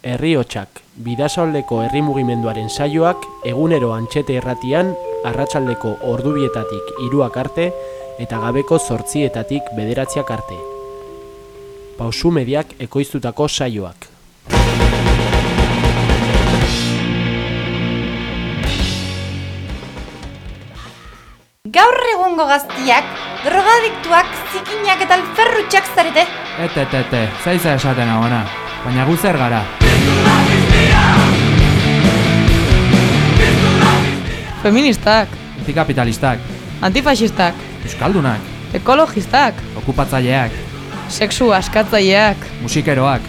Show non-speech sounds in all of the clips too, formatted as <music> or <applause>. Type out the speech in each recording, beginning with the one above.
Herriotsak, bidasoaldeko herri mugimenduaren saioak egunero antxete erratian, arratsaldeko ordubietatik hiruak arte eta gabeko zortzietatik bederatziak arte. Pausu mediak ekoiztutako saioak. Gaur egungo gaztiak, drogadiktuak, zikinak eta alferrutxak zarete. Ete, ete, ete, zaiza esaten agona, baina gu zer gara. Feministak, Antikapitalistak, antifasistak, euskaldunak, ekologistak, okupatzaileak, sexu askatzaileak, musikeroak,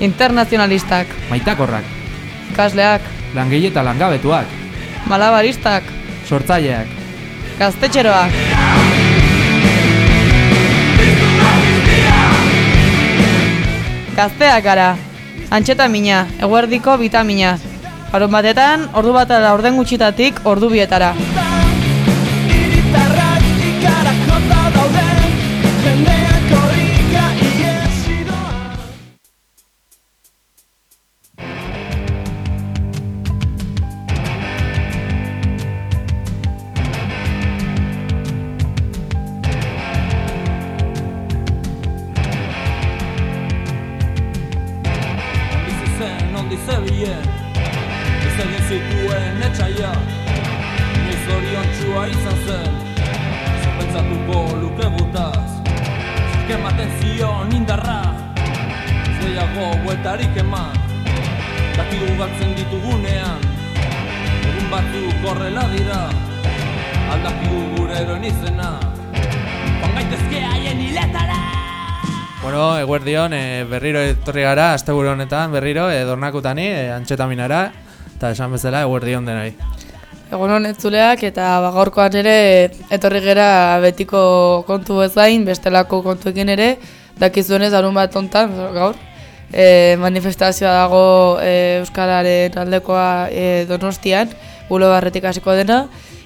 internazionalistak, maitakorrak, ikasleak, langile eta langabetuak, malabaristak, sortzaileak, gaztetxeroak. Gazteak gara, antxeta mina, eguerdiko bitamina. Harun batetan, ordu bat ala orden gutxitatik ordu bietara. Etorri gara, asteburu honetan, berriro, e, dornakutani, e, antxetaminara, eta esan bezala, eguerdion denoi. Egun honetzuleak eta ba, gaurkoan ere etorri gera betiko kontu bezain, bestelako kontuekin ere, dakizuenez arun bat ontan, gaur, e, manifestazioa dago e, Euskararen aldekoa e, donostian, gulo barretik hasiko dena,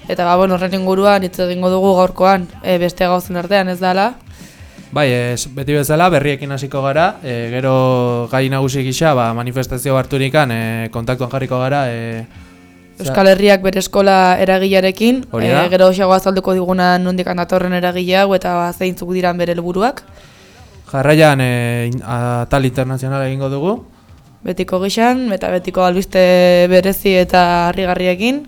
eta ba, bueno, horren inguruan hitz egingo dugu gaurkoan e, beste gauzen artean ez dala. Bai, ez, beti bezala, berriekin hasiko gara, e, gero gai nagusi gisa, ba, manifestazio harturikan, e, kontaktuan jarriko gara, e, Euskal Herriak bere eskola eragilearekin, e, gero xago azalduko diguna nondik datorren eragilea hau eta ba, zeintzuk diran bere helburuak. jarraian e, atal internazionala egingo dugu, betiko gixan, eta betiko albiste berezi eta harrigarriekin,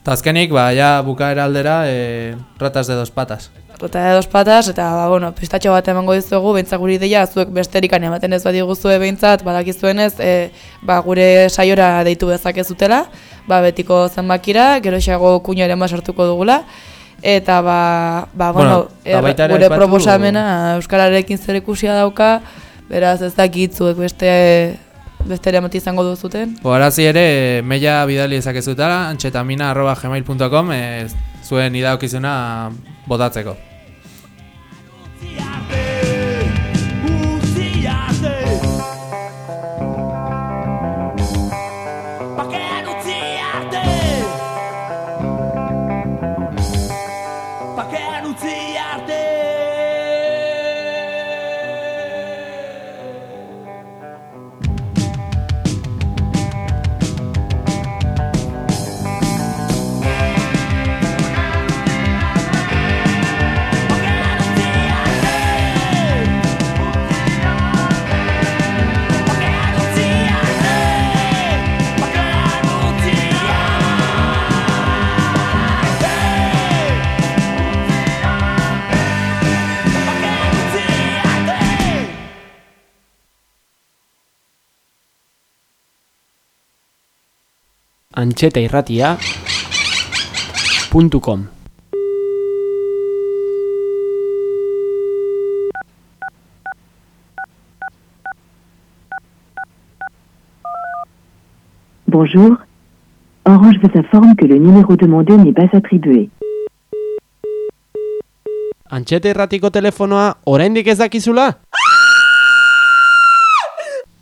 eta azkenik, ba, ja bukaera aldera, e, ratas de dos patas. Rota de dos patas, eta, ba, bueno, pistatxo bat emango dizuegu, behintzat guri deia, zuek besterikan ematen ez badiguzue behintzat, badakizuenez, e, ba, gure saiora deitu dezakezutela, ba, betiko zenbakira, gero xago kuño ere sartuko dugula, eta, ba, ba bueno, Bueno, er- gure proposamena Euskararekin zer ikusia dauka, beraz ez dakit zuek beste beste ere izango duzuten. Horazi ere, maila bidali ezakezutela, antxetamina.gmail.com e, zuen idaokizuna botatzeko. Antxeta irratia. Bonjour. Orange vous informe que le numéro demandé n'est pas attribué. Antxeta irratiko telefonoa oraindik ez dakizula?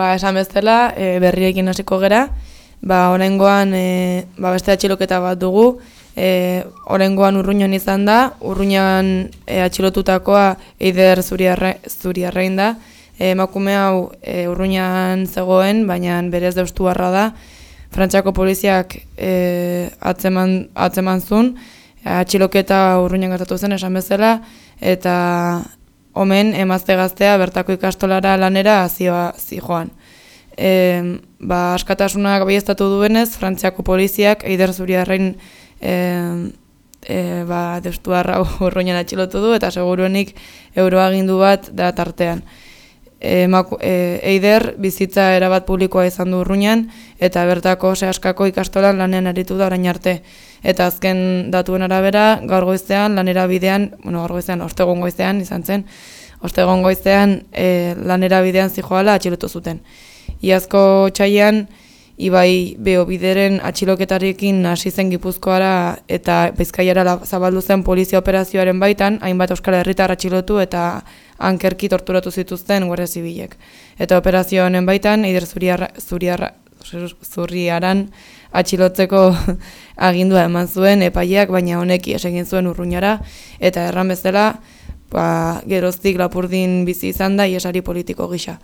Ba, esan bezala, e, berriekin hasiko gera, ba, oraingoan e, ba, beste atxiloketa bat dugu, e, oraingoan urruñan izan da, urruñan e, atxilotutakoa eider zuriarre, zuriarrein da, e, emakume hau e, urruñan zegoen, baina berez deustuarra da, Frantziako poliziak e, atzeman, atzeman zuen, atxiloketa urruñan gertatu zen esan bezala, eta omen emazte gaztea bertako ikastolara lanera zioa zijoan. E, ba, askatasunak baiestatu duenez, Frantziako poliziak eider zuriarrein e, e, ba, destuarra urruñan <laughs> atxilotu du, eta seguruenik euroagindu bat da tartean. E, maku, eider bizitza erabat publikoa izan du urruñan, eta bertako sehaskako ikastolan lanean aritu da orain arte. Eta azken datuen arabera, gaur goizean, lanera bidean, bueno, gaur goizean, ostegon goizean izan zen, ostegon goizean e, lanera bidean zijoala atxilotu zuten. Iazko txaian, Ibai beho bideren atxiloketarekin hasi zen gipuzkoara eta bizkaiara zabaldu zen polizia operazioaren baitan, hainbat euskal herritar atxilotu eta ankerki torturatu zituzten guardia zibilek. Eta operazio honen baitan, eider zuriarra, zuriarra, zur- zurriaran atxilotzeko <laughs> agindua eman zuen epaileak, baina honek ies egin zuen urruñara, eta erran bezala, ba, geroztik lapurdin bizi izan da iesari politiko gisa.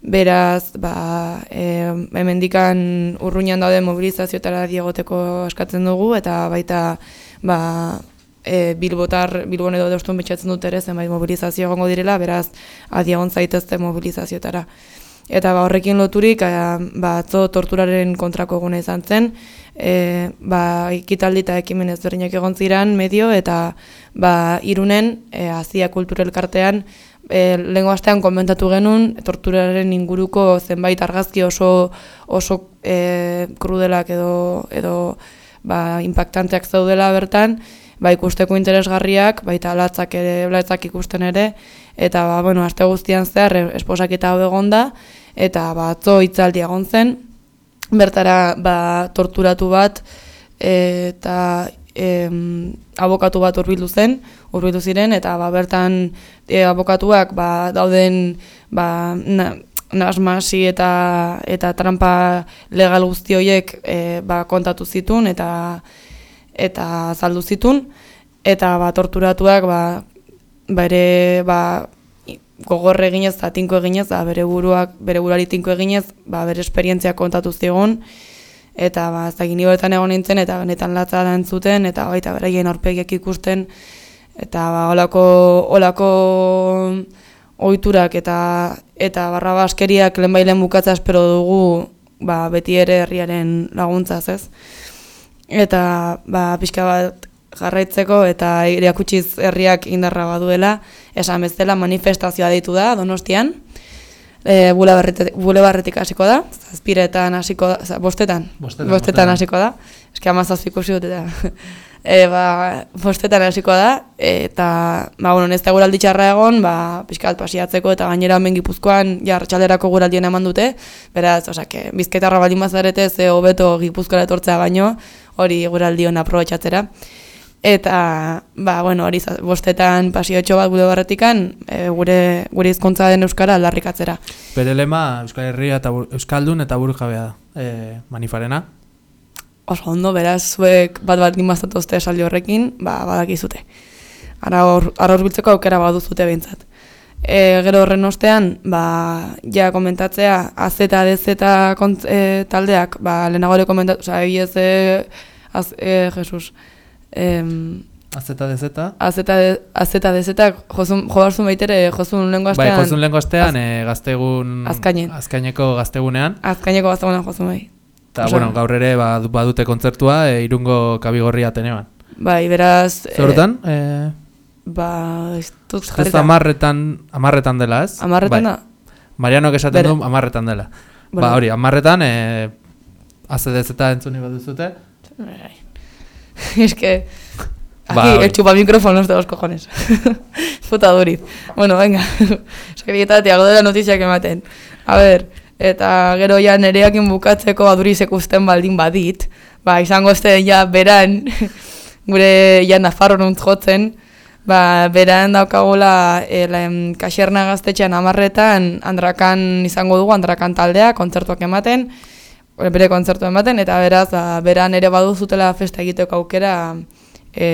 Beraz, ba, e, hemendikan urruñan daude mobilizazioetara diegoteko eskatzen dugu, eta baita ba, e, Bilbotar, Bilbon edo deustun betxatzen dut ere, zenbait mobilizazio egongo direla, beraz, adiegon zaitezte mobilizazioetara. Eta ba, horrekin loturik, a, ba, atzo torturaren kontrako eguna izan zen, e, ba, ikitaldi eta ekimen ezberdinak egon ziren medio, eta ba, irunen, e, Azia Kulturelkartean, e, lehengo astean komentatu genuen, torturaren inguruko zenbait argazki oso, oso e, krudelak edo, edo ba, impactanteak zaudela bertan, ba, ikusteko interesgarriak, baita latzak ere, latzak ikusten ere, eta ba, bueno, aste guztian zehar e, esposaketa hau egon da, eta ba, atzo hitzaldi egon zen, bertara ba, torturatu bat, eta em, abokatu bat hurbildu zen, hurbildu ziren, eta ba, bertan e, abokatuak ba, dauden ba, na, nasmasi eta eta trampa legal guzti horiek e, ba, kontatu zitun eta eta azaldu zitun eta ba, torturatuak ba, bere ba, i- gogor eginez eta tinko eginez, ba, bere buruak bere burari tinko eginez, ba, bere esperientzia kontatu zigun eta ba, ez dakit ni bertan egon nintzen eta benetan latza zuten eta baita beraien aurpegiak ikusten eta ba, olako, olako ohiturak eta eta barra baskeriak lehenbailen bukatza espero dugu ba, beti ere herriaren laguntzaz, ez? Eta ba, pixka bat jarraitzeko eta irakutsiz herriak indarra baduela, esan bezala manifestazioa deitu da Donostian. E, bulebarretik, bulebarretik hasiko da, zazpiretan hasiko da, oza, bostetan, Bostetan, bostetan hasiko da. Eske amazazpik ikusi dut eta <laughs> e, ba, bostetan hasiko da, eta ba, bueno, ez da guraldi txarra egon, ba, pixkat pasiatzeko eta gainera hemen gipuzkoan jartxalerako guraldien eman dute, beraz, osake, bizkaitarra baldin bazarete ze hobeto gipuzkoara etortzea baino, hori guraldion aprobetxatzera. Eta, ba, bueno, hori bostetan pasiotxo bat gure barretikan, e, gure, gure hizkuntza den Euskara aldarrikatzera. Bere lema Euskal Herria eta bur, Euskaldun eta burujabea da. E, manifarena. Oso ondo, beraz, zuek bat bat gimaztatozte esaldi horrekin, ba, badakizute. Ara hor, ara hurbiltzeko aukera baduzute behintzat. E, gero horren ostean, ba, ja komentatzea, AZ eta DZ e, taldeak, ba, lehenago ere komentatu, oza, egia ez, e, az, e, Jesus, em, Azeta dezeta. AZ eta DZ jozun, jobarzun baitere, jozun lehenko Bai, astean, jozun lehen astean, e, gaztegun... Azkainen. Azkaineko gaztegunean. azkaineko gaztagonan jozun bai. Eta, bueno, gaur ere ba, badute kontzertua e, irungo kabigorri atenean. Bai, beraz... e, Zertan? E, Ba, ez dut ez jarrita. amarretan, amarretan dela, ez? Amarretan Bai. da? Marianok esaten Bere- du amarretan dela. Bueno. Ba, hori, amarretan, e, AZDZ entzuni baduzute. Bai. <laughs> es que... Ba, Aquí, hori. el chupamicrófonos de los cojones. <laughs> Puta duriz. Bueno, venga. <laughs> Sekretarietatea godela notiziak ematen. A ver, eta gero ja nereakin bukatzeko aduriz ikusten baldin badit. Ba, izango este ja beran, gure ja Nafarro nunt jotzen, ba, beran daukagula e, lehen, kaxerna gaztetxean amarretan Andrakan izango dugu, Andrakan taldea, kontzertuak ematen, bere kontzertu ematen, eta beraz, ba, beran ere badu zutela festa egiteko aukera, e,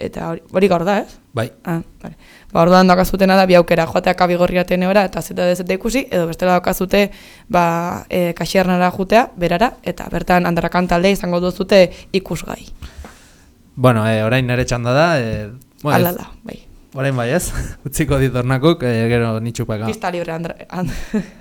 eta hori, hori gaur da, ez? Bai, Ah, vale. Ba, orduan daukazutena da bi aukera, joatea kabigorria tenebora eta zeta dezeta ikusi, edo bestela daukazute ba, e, kaxiernara jutea, berara, eta bertan andarakan talde izango duzute ikusgai. bueno, e, orain nere txanda da, e, bueno, Ala ez- da, bai. Orain bai ez, <laughs> utziko ditornakuk, e, gero nitxupeka. Pista libre, Andre, <laughs> and,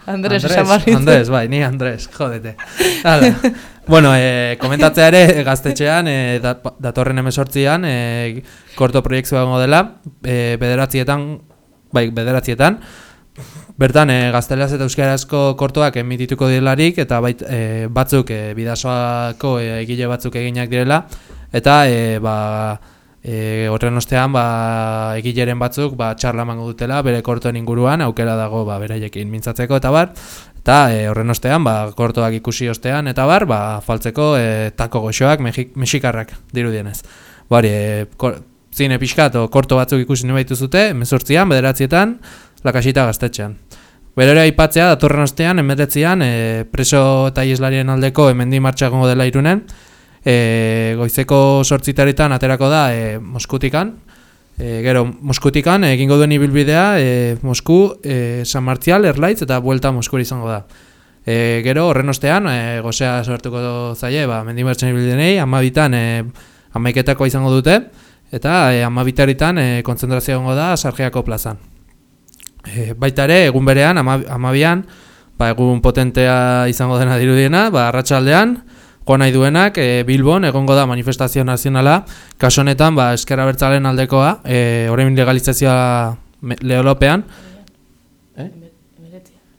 Andres, Andres. Andres, bai, ni Andres, jodete. Hala. <laughs> bueno, e, komentatzea ere gaztetxean, e, dat, datorren emesortzian, e, korto proiektzua gongo dela, e, bederatzietan, bai, bederatzietan, Bertan, e, gazteleraz eta euskarazko kortoak emitituko direlarik, eta bait, e, batzuk e, bidasoako e, egile batzuk eginak direla, eta e, ba, e, horren ostean ba, egileren batzuk ba, txarla emango dutela bere kortoen inguruan, aukera dago ba, beraiekin mintzatzeko eta bar, eta e, horren ostean ba, kortoak ikusi ostean eta bar, ba, faltzeko e, tako goxoak mexik, mexikarrak dirudienez. Bari, e, kor, zine pixkat o korto batzuk ikusi nahi zute, mezortzian, bederatzietan, lakasita gaztetxean. Berore aipatzea, datorren ostean, emetetzian, e, preso eta ieslarien aldeko hemendi martxa egongo dela irunen, e, goizeko sortzitaretan aterako da e, Moskutikan, e, gero Moskutikan egingo duen ibilbidea e, Mosku, e, San Martzial, Erlaitz eta buelta Moskuri izango da. E, gero horren ostean, e, gozea sortuko zaie, ba, mendi martxan ibildenei, amabitan e, amaiketako izango dute, eta e, amabitaritan e, kontzentrazio egongo da Sargiako plazan. E, baita ere, egun berean, ama, amabian, ba, egun potentea izango dena dirudiena, ba, arratsaldean joan nahi duenak, e, Bilbon, egongo da manifestazio nazionala, kaso honetan, ba, eskera bertzalen aldekoa, e, orain legalizazioa me- leholopean,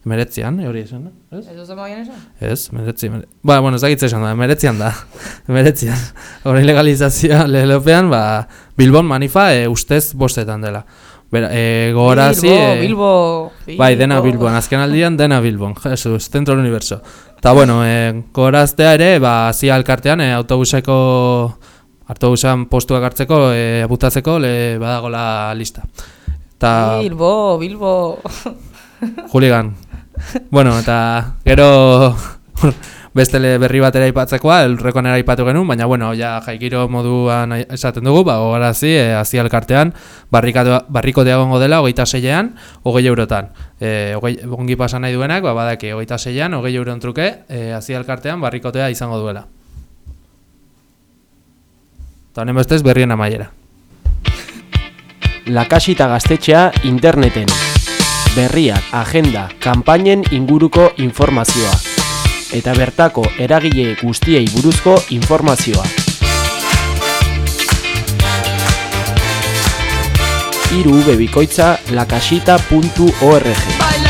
Emeretzian, hori esan, da? ez? Ez duzu maien esan? Ez, meretzi, mere... Ba, bueno, ez dakitze esan da, meretzian da. <laughs> Meretzian. Horrein legalizazioa lehelopean, ba, Bilbon manifa e, ustez bostetan dela. Bera, e, gogorazi... Bilbo, e, Bilbo, Bai, dena Bilbon, azken aldian dena Bilbon, Jesus, zentro del universo. Eta bueno, e, gogoraztea ere, ba, zia elkartean, e, autobuseko, autobusan postuak hartzeko, e, butatzeko, le, badagola lista. Ta, Bilbo, Bilbo. <laughs> Juligan. Bueno, eta gero beste berri batera aipatzekoa, elrekonera aipatu genuen, baina bueno, ja jaikiro moduan esaten dugu, ba, gogarazi, e, azia elkartean, barrikotea egongo dela, hogeita zeian, hogei eurotan. E, hogei, ongi pasan nahi duenak, ba, badaki, hogeita zeian, hogei euron truke, e, azia elkartean, barrikotea izango duela. Eta honen bestez, berrien amaiera. Lakasita gaztetxea interneten. Berriak, agenda, kanpainen inguruko informazioa. Eta bertako eragile guztiei buruzko informazioa. Iru bebikoitza lakasita.org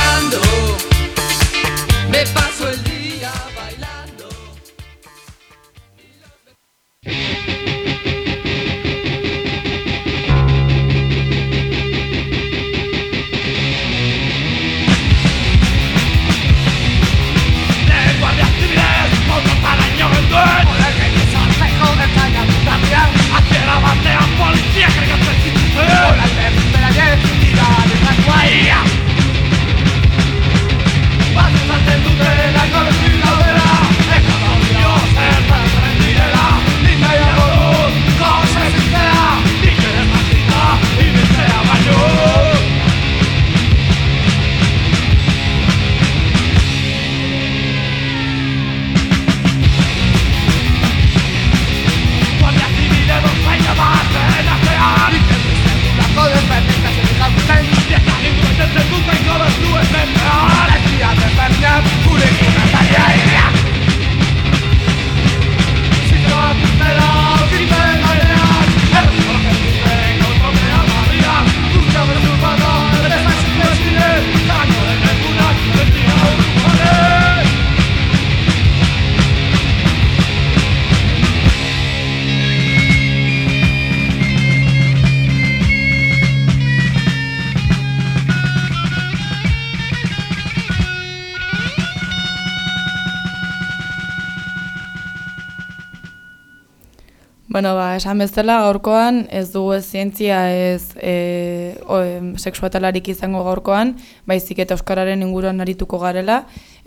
Bueno, ba, esan bezala gaurkoan ez dugu ez zientzia ez e, o, em, sexuatalarik izango gaurkoan, baizik eta euskararen inguruan arituko garela,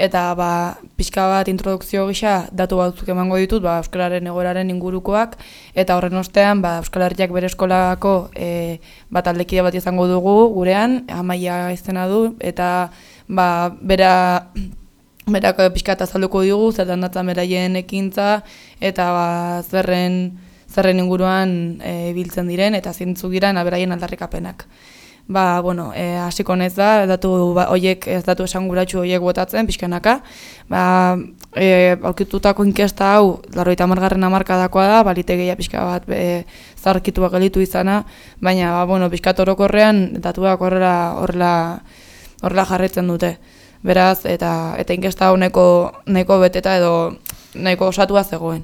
eta ba, pixka bat introdukzio gisa datu batzuk emango ditut, ba, euskararen egoeraren ingurukoak, eta horren ostean, ba, Euskal Herriak bere eskolako e, bat aldekide bat izango dugu gurean, amaia izena du, eta ba, bera berak eh, pixka eta azalduko digu, zertan datzan beraien ekintza, eta ba, zerren, zerren inguruan e, diren, eta zintzu giran beraien aldarrikapenak. Ba, bueno, e, hasiko nez da, datu ba, oiek, ez datu esanguratsu oiek botatzen, pixkanaka. Ba, e, aurkitutako inkesta hau, larroita margarren amarkadakoa da, balitegeia pixka bat e, zarkituak gelitu izana, baina, ba, bueno, pixkat orokorrean, datuak horrela, horrela, horrela jarretzen dute. Beraz, eta eta inkesta hau neko, neko beteta edo nahiko osatua zegoen.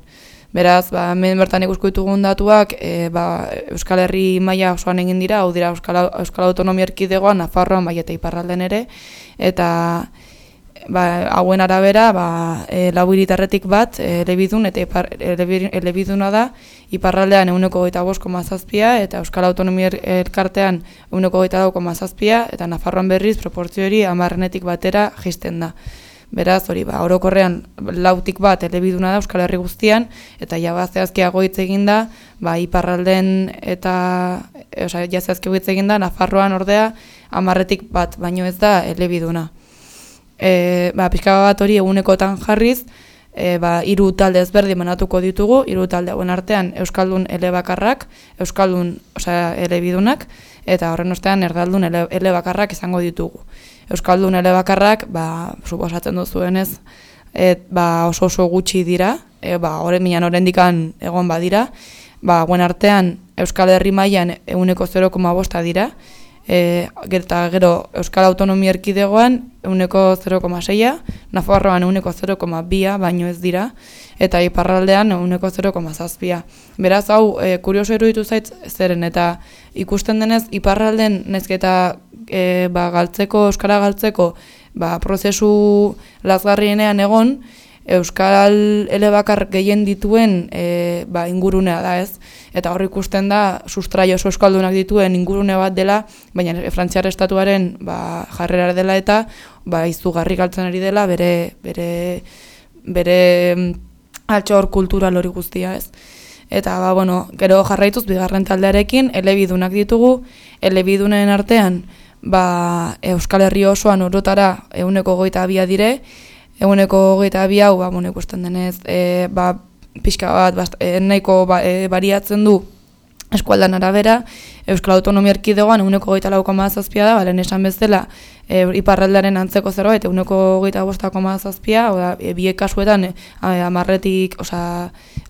Beraz, ba, hemen bertan ikusko ditugun datuak, e, ba, Euskal Herri maila osoan egin dira, hau dira Euskal, Euskal Autonomia Erkidegoan, Nafarroan, bai eta Iparralden ere, eta ba, hauen arabera, ba, e, lau hiritarretik bat, e, elebidun, eta ipar, elebi- elebiduna da, Iparraldean euneko goita bost koma zazpia, eta Euskal Autonomia Er- Elkartean euneko goita dau koma zazpia, eta Nafarroan berriz proportzio hori amarrenetik batera jisten da. Beraz, hori, ba, orokorrean lautik bat elebiduna da Euskal Herri guztian, eta ja ba, zehazkiago hitz egin da, ba, iparralden eta, osea, ja zehazkiago hitz egin da, Nafarroan ordea, amarretik bat, baino ez da elebiduna. E, ba, pixka bat hori egunekotan jarriz, e, ba, hiru talde ezberdin banatuko ditugu, hiru talde hauen artean Euskaldun elebakarrak, Euskaldun, osea, elebidunak, eta horren ostean erdaldun ele, elebakarrak izango ditugu. Euskaldun elebakarrak, ba, suposatzen duzuenez, et, ba, oso oso gutxi dira, e, ba, horren minan horrendikan egon badira, ba, guen artean Euskal Herri mailan euneko 0,5 dira, e, eta gero Euskal Autonomia Erkidegoan euneko 0,6a, Nafarroan euneko 0,2a baino ez dira, eta iparraldean euneko 0,zazpia. Beraz, hau, e, kurioso eruditu zait zeren, eta ikusten denez, iparralden nezketa e, ba, galtzeko, Euskara galtzeko, ba, prozesu lazgarrienean egon, Euskal elebakar gehien dituen e, ba, ingurunea da ez. Eta hor ikusten da, sustrai oso euskaldunak dituen ingurune bat dela, baina Frantziar estatuaren ba, jarrera dela eta ba, izugarri galtzen ari dela bere, bere, bere altxor kultural hori guztia ez. Eta, ba, bueno, gero jarraituz bigarren taldearekin, elebidunak ditugu, elebidunen artean, ba, Euskal Herri osoan orotara euneko goita abia dire, eguneko hogeita bi hau, ba, bueno, ikusten denez, e, ba, pixka bat, bast, e, nahiko ba, e, bariatzen du eskualdan arabera, Euskal Autonomia Erkidegoan eguneko hogeita lau koma zazpia da, balen esan bezala, e, iparraldaren antzeko zerbait, eguneko hogeita bosta koma zazpia, oda, e, biek kasuetan, e, amarretik, osa,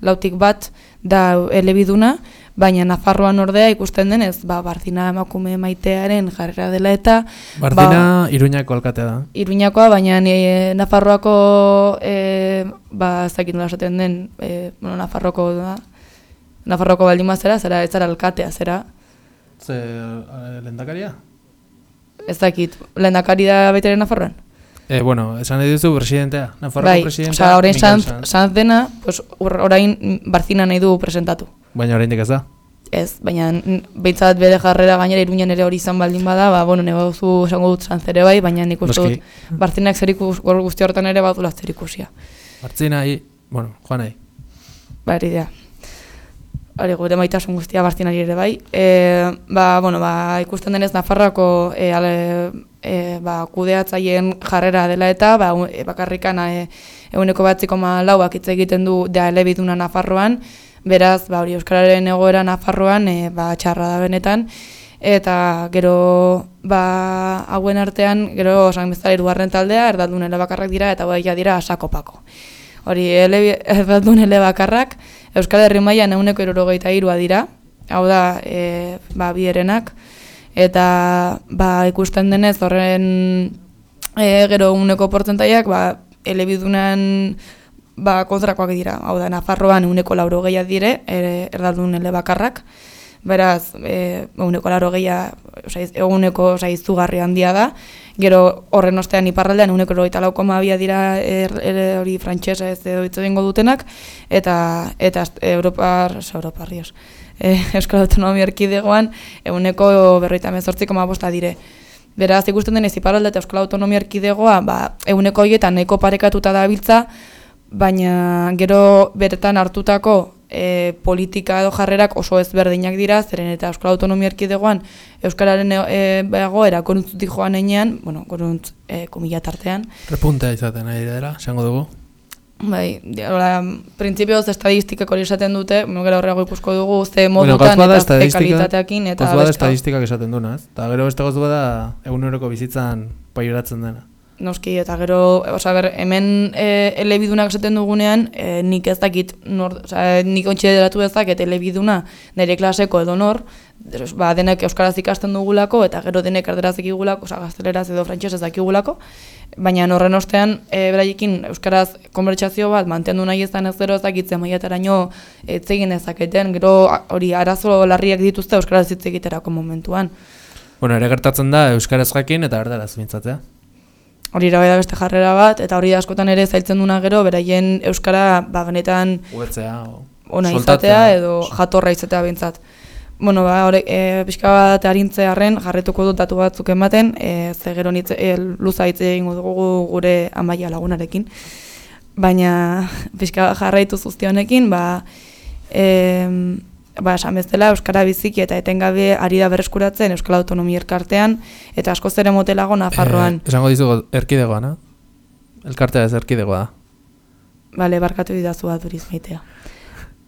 lautik bat, da elebiduna, baina Nafarroan ordea ikusten denez, ba, Barzina emakume maitearen jarrera dela eta... Bardina Iruñako alkatea da. Iruñakoa, baina e, Nafarroako, e, ba, ez dakit nola esaten den, e, bueno, Nafarroko da, Nafarroko baldin mazera, zera, ez zara alkatea, zera, Ze, eh, lehendakaria? ez dakit, lehendakari da baita ere Nafarroan? Eh, bueno, esan nahi duzu presidentea. Nafarroko bai, presidentea. osea, orain sanz, Sanz. dena, pues, orain Barzina nahi du presentatu. Baina oraindik ez da. Ez, baina behintzat bere jarrera gainera iruñan ere hori izan baldin bada, ba, bueno, negozu esango dut sanz ere bai, baina nik uste dut Barzinak zer ikus, guzti hortan ere badula zer ikusia. Martzina, hi, bueno, joan nahi. Ba, da. Hori gure maitasun guztia Barzinari ere bai. E, ba, bueno, ba, ikusten denez Nafarroako e, ale, e, ba, kudeatzaileen jarrera dela eta ba, e, bakarrikan e, eguneko batziko lauak hitz egiten du da elebiduna Nafarroan, beraz, ba, hori Euskararen egoera Nafarroan e, ba, txarra da benetan, eta gero ba, hauen artean, gero osan bezala irugarren taldea, erdaldun elebakarrak dira, eta bai ja dira asakopako. Hori, ele, <laughs> erdaldun elebakarrak, Euskal Herri mailan eguneko irurogeita irua dira, hau da, e, ba, bierenak, eta ba, ikusten denez horren e, gero uneko portzentaiak ba, elebidunan ba, kontrakoak dira, hau da, Nafarroan uneko lauro gehiak dire, e, erdaldun elebakarrak, beraz, e, eguneko laro gehia, oza, eguneko oza, izugarri handia da, gero horren ostean iparraldean eguneko erogeita lau koma abia dira er, er, hori frantxesa ez edo hitz egingo dutenak, eta, eta Europar, oza, Europar, dios, e, <laughs> Euskal Autonomia Erkidegoan eguneko berroita mezortzi koma bosta dire. Beraz, ikusten denez, iparralde eta Euskal Autonomia Erkidegoa, ba, eguneko horietan nahiko parekatuta dabiltza, baina gero beretan hartutako e, politika edo jarrerak oso ezberdinak dira, zeren eta Euskal Autonomia Erkidegoan Euskararen e, egoera goruntzutik joan einean, bueno, goruntz e, komila tartean, Repuntea izaten ari dela, esango dugu. Bai, hola, printzipioz estadistikak hori esaten dute, bueno, gero horrego ikusko dugu ze Bueno, modutan bada eta ze kalitateakin eta Gauz bada estadistikak esaten duna, ez? Eta gero beste gauz bada eguneroko bizitzan paioratzen dena. Noski, eta gero, osea, ber, hemen e, elebidunak esaten dugunean, e, nik ez dakit, nor, osea, nik ontsi deratu dezaket elebiduna nire klaseko edo nor, ba, denek euskaraz ikasten dugulako, eta gero denek erderaz dakigulako, osea, gazteleraz edo frantsesez dakigulako, baina horren ostean, e, beraiekin euskaraz konbertsazio bat mantendu nahi ezan ez gero ez dakitzen maiataraino etzegin dezaketen, gero hori arazo larriak dituzte euskaraz hitz egiterako momentuan. Bueno, ere gertatzen da euskaraz jakin eta erdaraz mintzatzea. Hori bai da beste jarrera bat, eta hori askotan ere zailtzen duna gero, beraien euskara ba, benetan Uetzea, o... ona izatea edo jatorra izatea behintzat. Bueno, ba, hori, e, pixka bat harintzearen jarretuko dut datu batzuk ematen, e, ze gero nitze, e, luza hitz egingo dugu gure amaia lagunarekin. Baina, pixka jarraitu zuzti honekin, ba, e, ba, esan bezala, Euskara biziki eta etengabe ari da berreskuratzen Euskal Autonomia Elkartean, eta askoz ere motelago Nafarroan. Eh, esango dizugu erkidegoa, na? Elkartea ez erkidegoa da. Bale, barkatu didazu bat duriz maitea.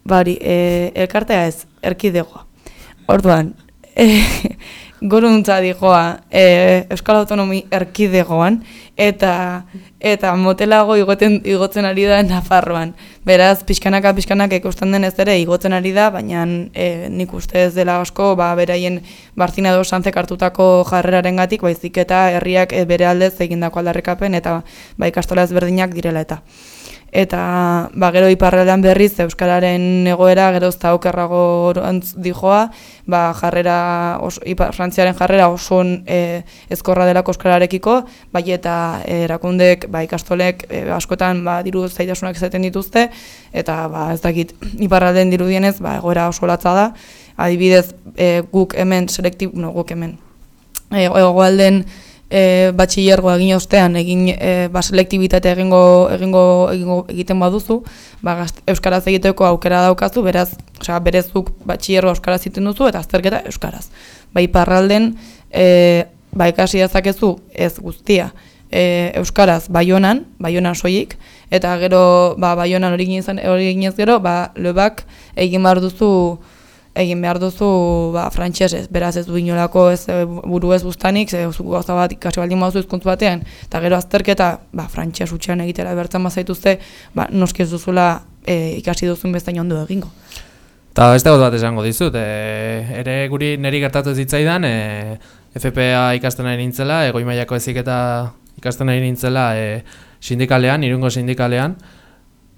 Ba hori, e, elkartea ez, erkidegoa. Orduan, e, goruntza dijoa e, Euskal Autonomi erkidegoan, eta eta motelago igoten, igotzen ari da Nafarroan. Beraz, pixkanaka pixkanaka ikusten denez ere igotzen ari da, baina e, nik uste ez dela asko, ba, beraien Martina dos Sanzek hartutako jarreraren gatik, baizik eta herriak e, bere aldez egindako aldarrikapen, eta ba, ikastola ezberdinak direla eta eta ba, gero iparraldean berriz euskararen egoera gero ez da okerrago dijoa, ba, jarrera oso, ipar, frantziaren jarrera oso e, ezkorra delako euskararekiko, bai eta e, erakundek, ba, ikastolek e, askotan ba, diru zaitasunak izaten dituzte, eta ba, ez dakit iparralden dirudienez ba, egoera oso latza da, adibidez e, guk hemen selektib, no, guk hemen e, egoalden e, batxillergoa egin ostean egin e, ba, selektibitate egingo, egingo, egingo egiten baduzu, ba, euskaraz egiteko aukera daukazu, beraz, osea, berezuk batxillergoa euskaraz egiten duzu eta azterketa euskaraz. Ba, iparralden e, ba, ikasi dezakezu ez guztia e, euskaraz baionan, baionan soilik, eta gero ba, baionan hori egin hori eginez gero, ba, lebak egin behar duzu egin behar duzu ba, frantsesez, beraz ez du inolako ez e, buru ez buztanik, ze gauza bat ikasi baldin baduzu hizkuntz batean, eta gero azterketa ba, frantses utxean egitera bertzen bazaituzte, ba, noski ez duzula e, ikasi duzun bezain ondo egingo. Eta beste bat esango dizut, e, ere guri neri gertatu zitzaidan, e, FPA ikasten ari nintzela, egoi mailako eziketa ikasten ari nintzela e, sindikalean, irungo sindikalean,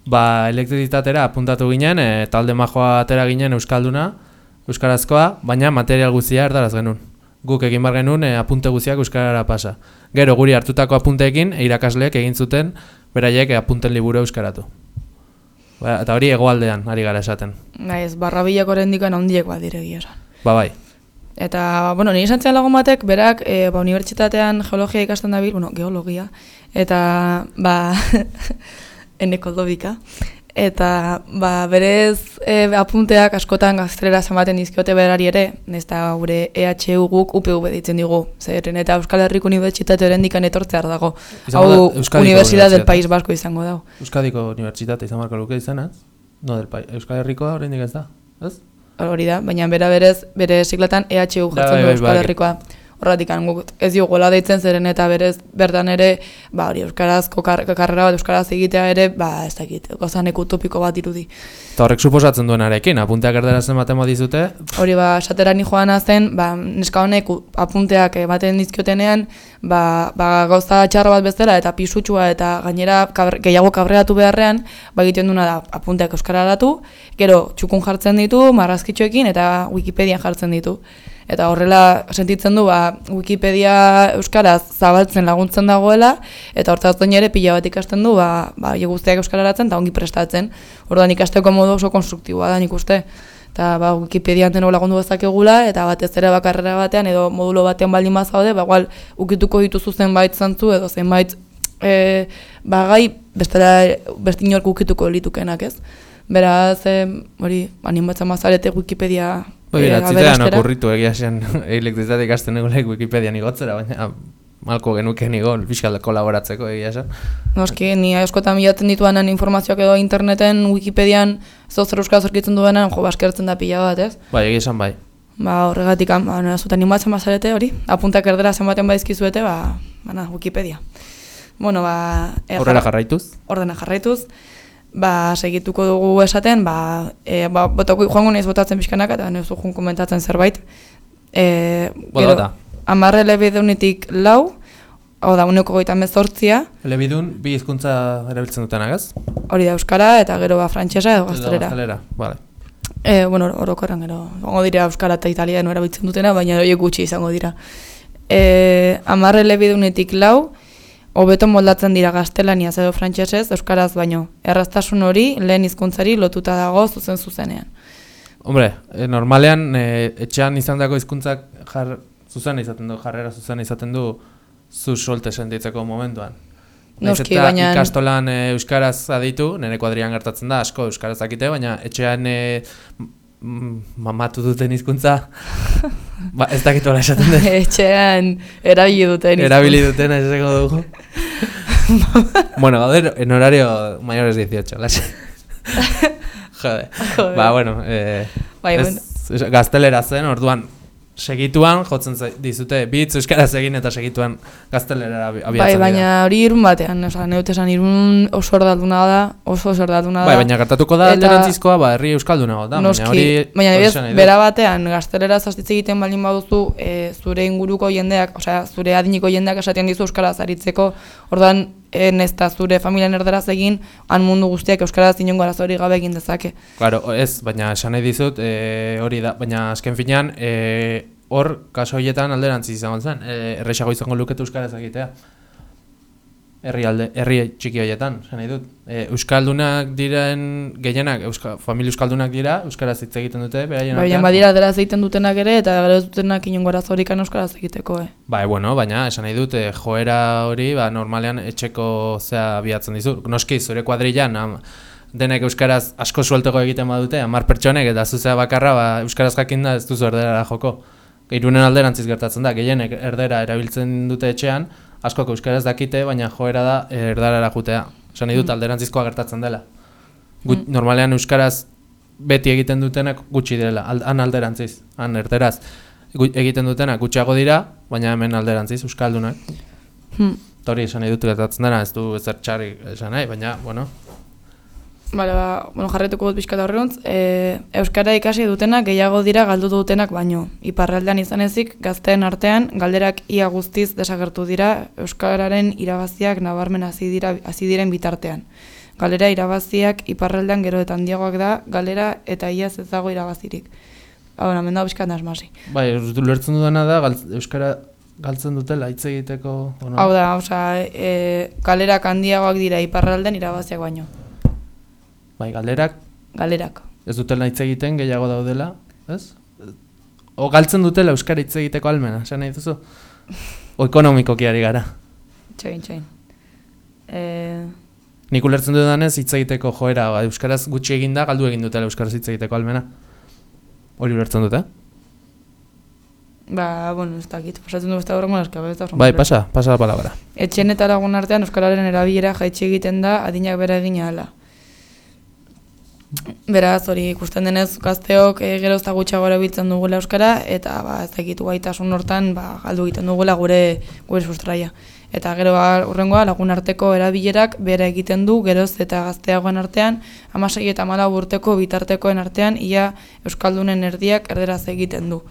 ba, elektrizitatera apuntatu ginen, e, talde majoa atera ginen Euskalduna, Euskarazkoa, baina material guztia erdaraz genuen. Guk egin bar genuen e, apunte guztiak Euskarara pasa. Gero guri hartutako apunteekin, irakasleek egin zuten, beraiek e, apunten liburu Euskaratu. Ba, eta hori hegoaldean ari gara esaten. Naiz, barrabilak horrendikan handiek bat diregi esan. Ba bai. Eta, bueno, nire esan lagun batek, berak, e, ba, unibertsitatean geologia ikasten dabil, bueno, geologia, eta, ba, <laughs> enekologika, eta, ba, berez e, apunteak askotan gaztelera ematen dizkiote berari ere, ez da gure EHU guk UPV ditzen digu, zeren eta Euskal Herriko Unibertsitate horrendikan etortzear dago. Hau, Universidad del. País Vasco izango dago. Euskadiko unibertsitate izan barko luke izan, ez? No, del pai. Euskal Herrikoa oraindik ez da, ez? Hori da, baina bera berez, bere siklatan EHU jartzen bai, du bai, Euskal bai. Herrikoa. Horratik guk ez diogola deitzen zeren eta berez bertan ere, ba hori euskarazko kar karrera bat euskaraz egitea ere, ba ez dakit, gozan utopiko bat irudi. Eta horrek suposatzen duenarekin, apunteak erderaz ematen dizute, Hori ba, esatera ni joana zen, ba, neska honek apunteak ematen dizkiotenean, ba, ba gauza txarro bat bezala eta pisutsua eta gainera kabre, gehiago kabreatu beharrean, ba egiten duna da apunteak euskararatu, gero txukun jartzen ditu, marrazkitxoekin eta Wikipedian jartzen ditu. Eta horrela sentitzen du ba, Wikipedia euskaraz zabaltzen laguntzen dagoela eta hortaz gain ere pila bat ikasten du ba, ba guztiak euskararatzen eta ongi prestatzen. Orduan ikasteko modu oso konstruktiboa da nik uste. Eta ba, Wikipedian denok lagundu dezakegula eta batez ere bakarrera batean edo modulo batean baldin bazaude, ba igual ukituko dituzu zenbait zantzu edo zenbait e, bagai bestela beste inork ukituko litukenak, ez? Beraz, hori, animatzen mazarete Wikipedia Bai, e, atzitean aberastera. okurritu egia zen <laughs> elektrizitatea ikasten egolek Wikipedian igotzera, baina malko genuken igol, pixkal kolaboratzeko egia zen. Noski, ni askotan bilatzen dituanen informazioak edo interneten, Wikipedian, zo zer euskara zorkitzen duenan, jo, baskertzen da pila bat, ez? Bai, egia esan bai. Ba, horregatik, ba, nena zuten animatzen bazarete hori, apuntak erdera zenbaten baizkizuete, ba, bana, Wikipedia. Bueno, ba... Horrela jarra- jarraituz. ordena jarraituz, ba, segituko dugu esaten, ba, e, ba botako, joango naiz botatzen pixkanak, eta nire jun komentatzen zerbait. E, Bota, amarre lebedunetik lau, hau da, uneko goita mezortzia, Elebidun, bi hizkuntza erabiltzen dutenak, ez? hori da euskara, eta gero ba frantsesa edo gaztelera. Gaztelera, vale. E, bueno, orokorren gero, ongo dira euskara eta italiano erabiltzen dutena, baina horiek gutxi izango dira. E, amarre lebedunetik lau, hobeto moldatzen dira gaztelaniaz edo frantsesez, euskaraz baino. Erraztasun hori lehen hizkuntzari lotuta dago zuzen zuzenean. Hombre, e, normalean e, etxean izandako hizkuntzak jar, zuzen izaten du, jarrera zuzen izaten du zu solte sentitzeko momentuan. Noski, baina- ikastolan e, euskaraz aditu, nire kuadrian gertatzen da, asko euskaraz dakite, baina etxean e, mamatu duten hizkuntza <laughs> ba, ez dakit hola esaten den. <laughs> Etxean erabili duten. hizkuntza. Erabili duten ez dugu <laughs> bueno, gauder, en horario mayores 18, las... Jode. Joder. Ba, bueno, eh, Bai, bueno. gaztelera zen, orduan, segituan jotzen dizute, bitz euskaraz egin eta segituan gaztelera abi- abiatzen Bai, baina hori irun batean, oza, neut esan irun oso ordalduna da, oso ordalduna da. Bai, baina gertatuko da alderantzizkoa, ba, herri euskaldunago da, Noski, baina hori... baina dut. bera batean gaztelera zastitz egiten baldin baduzu e, zure inguruko jendeak, osea, zure adiniko jendeak esaten dizu euskaraz aritzeko, orduan en ez da zure familian erderaz egin, han mundu guztiak euskaraz inongo arazori gabe egin dezake. Claro, ez, baina esan dizut, e, hori da, baina azken finean, e, hor, kaso horietan alderantziz izango zen, e, erresago izango lukete euskaraz egitea. Herri alde, herri txiki horietan, esan nahi dut. E, euskaldunak diren gehienak, euska, familia euskaldunak dira, euskaraz hitz egiten dute, beraien Baina artean. badira erderaz egiten dutenak ere, eta gero ez dutenak inongo arazorik euskaraz egiteko, eh. Bai, bueno, baina esan nahi dut, e, joera hori, ba, normalean etxeko zea biatzen dizu. Noski, zure kuadrilan, am, denek euskaraz asko suelteko egiten badute, hamar pertsonek eta zuzea bakarra, ba, euskaraz jakinda ez duzu erderara joko. Irunen alderantziz gertatzen da, gehienek erdera erabiltzen dute etxean, askok euskaraz dakite, baina joera da eh, erdarara jutea. Esan nahi dut alderantzizkoa gertatzen dela. Gut, Normalean euskaraz beti egiten dutenak gutxi direla, al- han alderantziz, han erderaz. Gu- egiten dutenak gutxiago dira, baina hemen alderantziz, euskaldunak. Hmm. Eta hori esan nahi dut gertatzen dena, ez du ezer txarri esan nahi, baina, bueno, Bale, ba, bueno, jarretuko dut pixka horreuntz, e, Euskara ikasi dutenak gehiago dira galdu dutenak baino. Iparraldean izan ezik, gazteen artean, galderak ia guztiz desagertu dira Euskararen irabaziak nabarmen hasi dira hasi diren bitartean. Galera irabaziak iparraldean gero eta handiagoak da, galera eta iaz ez dago irabazirik. Hau, hemen dago pixka nasmasi. bai, ulertzen dudana da, galtz, euskara galtzen dutela hitz egiteko, bueno, Hau da, osea, e, galerak handiagoak dira iparraldean irabaziak baino. Bai, galderak Galerak. ez dutela hitz egiten gehiago daudela, ez? O galtzen dutela euskara hitz egiteko almena, esan nahi duzu? O ekonomikoki ari gara. Txain, txain. E, Nik ulertzen dudanez hitz egiteko joera, ba, euskaraz gutxi eginda, galdu egin dutela euskaraz hitz egiteko almena. Hori ulertzen dute? Ba, bueno, ez dakit, pasatzen du beste horrengo eska, da horrengo. Bai, pasa, pasa la palabra. Etxen eta lagun artean Euskararen erabilera jaitsi egiten da adinak bera egin ahala. Beraz, hori ikusten denez gazteok e, gero ez da gutxiago erabiltzen dugula euskara eta ba ez dakitu gaitasun hortan ba galdu egiten dugula gure gure sustraia. Eta gero ba, urrengoa lagun arteko erabilerak bera egiten du geroz eta gazteagoen artean, 16 eta 14 urteko bitartekoen artean ia euskaldunen erdiak erderaz egiten du.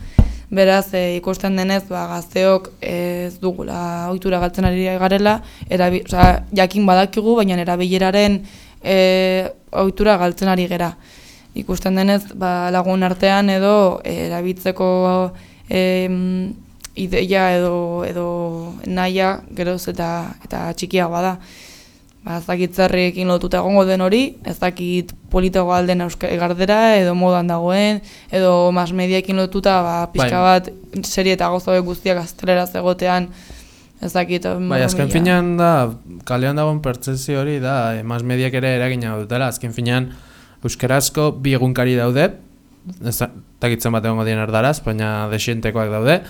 Beraz, e, ikusten denez, ba, gazteok ez dugula ohitura galtzen ari garela, erabi, osea, jakin badakigu, baina erabileraren e, ohitura galtzen ari gera. Ikusten denez, ba, lagun artean edo e, erabiltzeko e, ideia edo edo naia geroz eta eta txikiagoa da. Ba, ez dakit zerrekin lotuta egongo den hori, ez dakit politagoa alden gardera, edo modan dagoen, edo mas mediekin lotuta, ba, pixka Bai. bat serie eta gozoe guztiak gaztelera zegotean, ez dakit... Bai, azken mila- finean da, kalean dagoen pertsesio hori da, emas mediak ere eragina dutela, azken finean euskarazko bi egunkari daude, ez da- takitzen bat egongo dien erdaraz, baina desientekoak daude,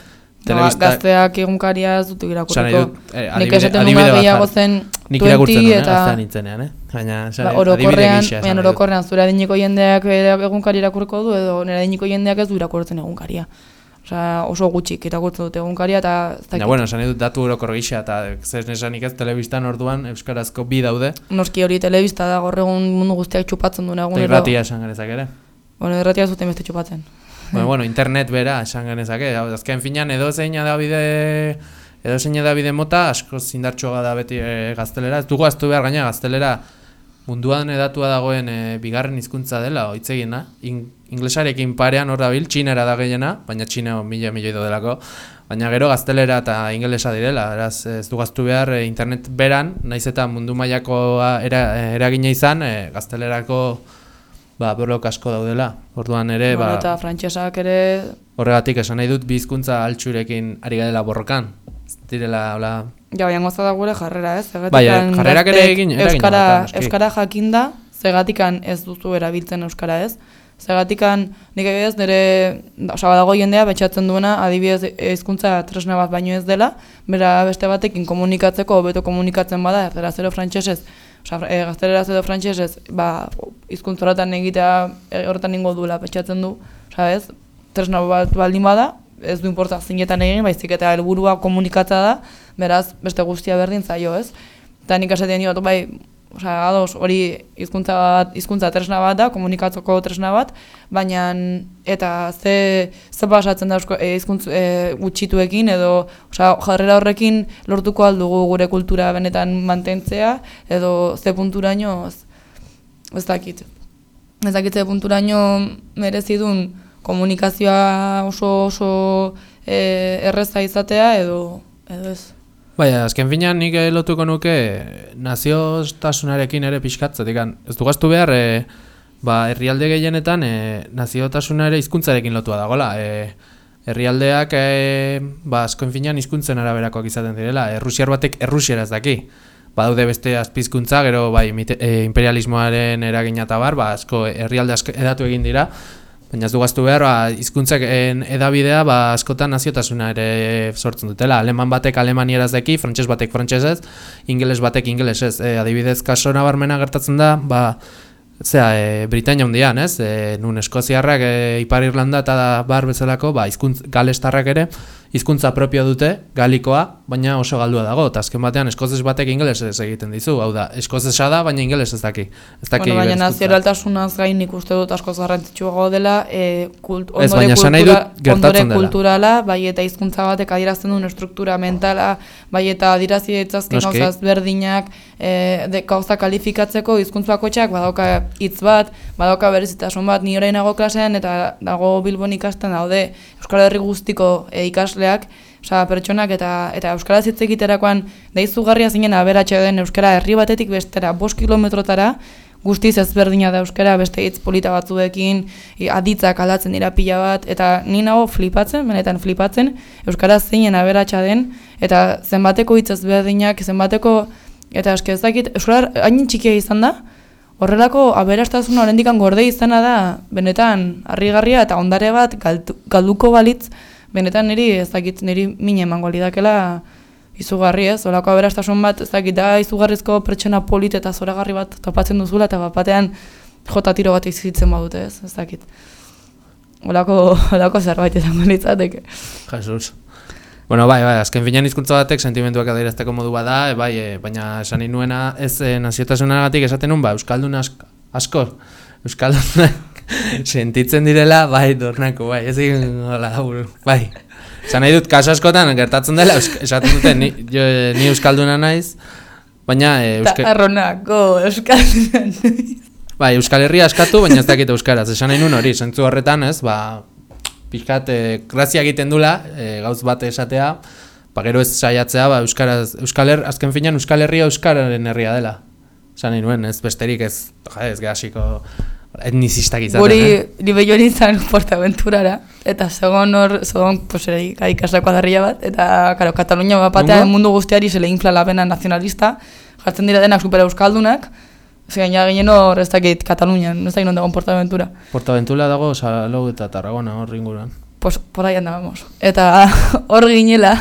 telebista, gazteak egunkaria ez dut irakurriko. eh, Nik esaten bat gehiago zen nik 20 irakurtzen duen, eta... gaztean nintzenean, eh? Baina, Ba, orokorrean, baina orokorrean zure adiniko jendeak ere egunkari irakurriko du edo nire adiniko jendeak ez du irakurtzen egunkaria. Osea, oso gutxik irakurtzen dute egunkaria eta ez dakit. Ja, bueno, esan dut datu orokor gisa, eta zer esanik ez telebistan orduan euskarazko bi daude, Noski hori telebista da gaur egun mundu guztiak txupatzen duen eta egunero. irratia esan genezak ere. Bueno, irratia zuten beste txupatzen. Bueno, bueno, internet bera esan genezake, hau, azken finean edo zein da bide edo zein da bide mota asko zindartxoa da beti e, gaztelera, ez dugu aztu behar gaina gaztelera munduan edatua dagoen e, bigarren hizkuntza dela, hitz egina, in, inglesarekin parean hor dabil, txinera da gehiena, baina txineo mila milioi delako, baina gero gaztelera eta ingelesa direla, eraz ez dugu aztu behar e, internet beran, naiz eta mundu mailakoa era, eragina izan, e, gaztelerako ba, borlok asko daudela, orduan ere, bueno, ba, eta frantsesak ere Horregatik esan nahi dut bi hizkuntza altxurekin ari garela borrokan. Ez direla, hola, Ja, baina goza da gure jarrera, ez? Zegatikan Bai, eh, jarrerak ere egin- euskara, noski. euskara jakinda, zegatikan ez duzu erabiltzen euskara, ez? Zegatikan, nik adibidez, nire, osea, badago jendea betxatzen duena, adibidez, hizkuntza tresna bat baino ez dela, bera beste batekin komunikatzeko, hobeto komunikatzen bada, erderaz edo frantsesez, osea, e, gazteleraz edo frantsesez, ba, hizkuntza horretan egitea, e, horretan ingo duela betxatzen du, osea, ez? Tresna bat baldin bada, ez du inporta zinetan egin, baizik eta helburua komunikatza da, beraz, beste guztia berdin zaio, ez? Eta nik esaten diot, bai, osea, ados, hori hizkuntza bat, hizkuntza tresna bat da, komunikatzeko tresna bat, baina eta ze ze pasatzen da e, hizkuntz e, gutxituekin edo osea, jarrera horrekin lortuko aldugu gure kultura benetan mantentzea edo ze punturaino ez, dakit. Ez dakit ze punturaino merezi duen komunikazioa oso oso e, erreza izatea edo edo ez. Baina, azken finean nik eh, lotuko nuke naziostasunarekin ere pixkatzetik. Ez dugaztu behar, e, ba, herrialde gehienetan e, naziotasuna ere hizkuntzarekin lotua dagola. E, herrialdeak e, ba, azken finean hizkuntzen araberakoak izaten direla. Errusiar batek errusiera ez daki. Badaude beste azpizkuntza, gero bai, imperialismoaren eragina eta bar, ba, asko herrialde edatu egin dira. Baina ez dugaztu behar, ba, izkuntzak edabidea ba, askotan naziotasuna ere sortzen dutela. Aleman batek alemanieraz deki, frantses batek frantsesez, ingeles batek ingelesez. E, adibidez, kaso nabarmena gertatzen da, ba, zera, e, Britainia hundian, ez? E, nun Eskoziarrak, e, Ipar Irlanda eta bar bezalako, ba, izkuntz, galestarrak ere, hizkuntza propio dute, galikoa, baina oso galdua dago. Eta azken batean, eskozes batek ingelesez egiten dizu. Hau da, eskozesa da, baina ingeles ez daki. Ez daki Bueno, baina nazionaltasunaz gain nik uste dut asko garrantzitsuago dela, e, kult, Ez, ondore, baina esan nahi kultura, ondore dela. kulturala, bai eta hizkuntza batek adierazten duen estruktura mentala, bai eta adirazi ditzazken Noski. gauza ezberdinak, e, de, gauza kalifikatzeko hizkuntz bakoitzak badauka hitz bat, badauka berezitasun bat, ni orain nago klasean eta dago Bilbon ikasten daude Euskal Herri guztiko e, ikasleak, Osea, pertsonak eta eta euskaraz hitz egiterakoan da izugarria zinen aberatsa den euskara herri batetik bestera 5 kilometrotara guztiz ezberdina da euskara beste hitz polita batzuekin, aditzak aldatzen dira pila bat eta ni nago flipatzen, benetan flipatzen euskara zeinen aberatsa den eta zenbateko hitz ezberdinak, zenbateko eta eske ez dakit euskara hain txikia izan da Horrelako aberastasuna oraindikan gorde izana da benetan harrigarria eta ondare bat galdu- galduko balitz benetan niri ez dakit niri mine emango lidakela izugarri ez, olako aberastasun bat ez dakit da izugarrizko pertsona polit eta zoragarri bat topatzen duzula eta bat batean jota tiro bat izitzen badute ez, ez dakit. Olako, olako zerbait izango litzateke. Jesus. Bueno, bai, bai, azken finean hizkuntza batek sentimenduak adierazteko modu bada, e, bai, e, baina esan nahi nuena ez e, naziotasunagatik esaten nun, ba, Euskaldun asko, Euskaldunak <laughs> sentitzen direla, bai, dornako, bai, ez egin, hola, bai. Esan nahi dut, kaso askotan, gertatzen dela, esaten dute, ni, jo, ni Euskalduna naiz, baina, e, euske, arronako, Euskaldunan. bai, Euskal Herria askatu, baina ez dakit Euskaraz, esan nahi nun hori, zentzu horretan, ez, ba, pixkat, e, grazia egiten dula, e, gauz bat esatea, ba, gero ez saiatzea, ba, Euskaraz, Euskal Her, azken finean Euskal Herria Euskararen herria dela. Esan nahi nuen, ez besterik ez, ja, ez gehasiko etnizistak izaten, Guri, eh? ni behio nintzen Portaventurara, eta segon hor, segon, pues, ere, ikasako adarria bat, eta, karo, Katalunia bat batea Nongo? mundu guztiari se le infla la pena nazionalista, jartzen dira denak super euskaldunak, ja ginen hor, ez dakit, Katalunian, ez dakit non dagoen Portaventura. Portaventura dago Salou eta Tarragona hor inguruan. Pues por ahí andábamos. Eta <laughs> hor ginela,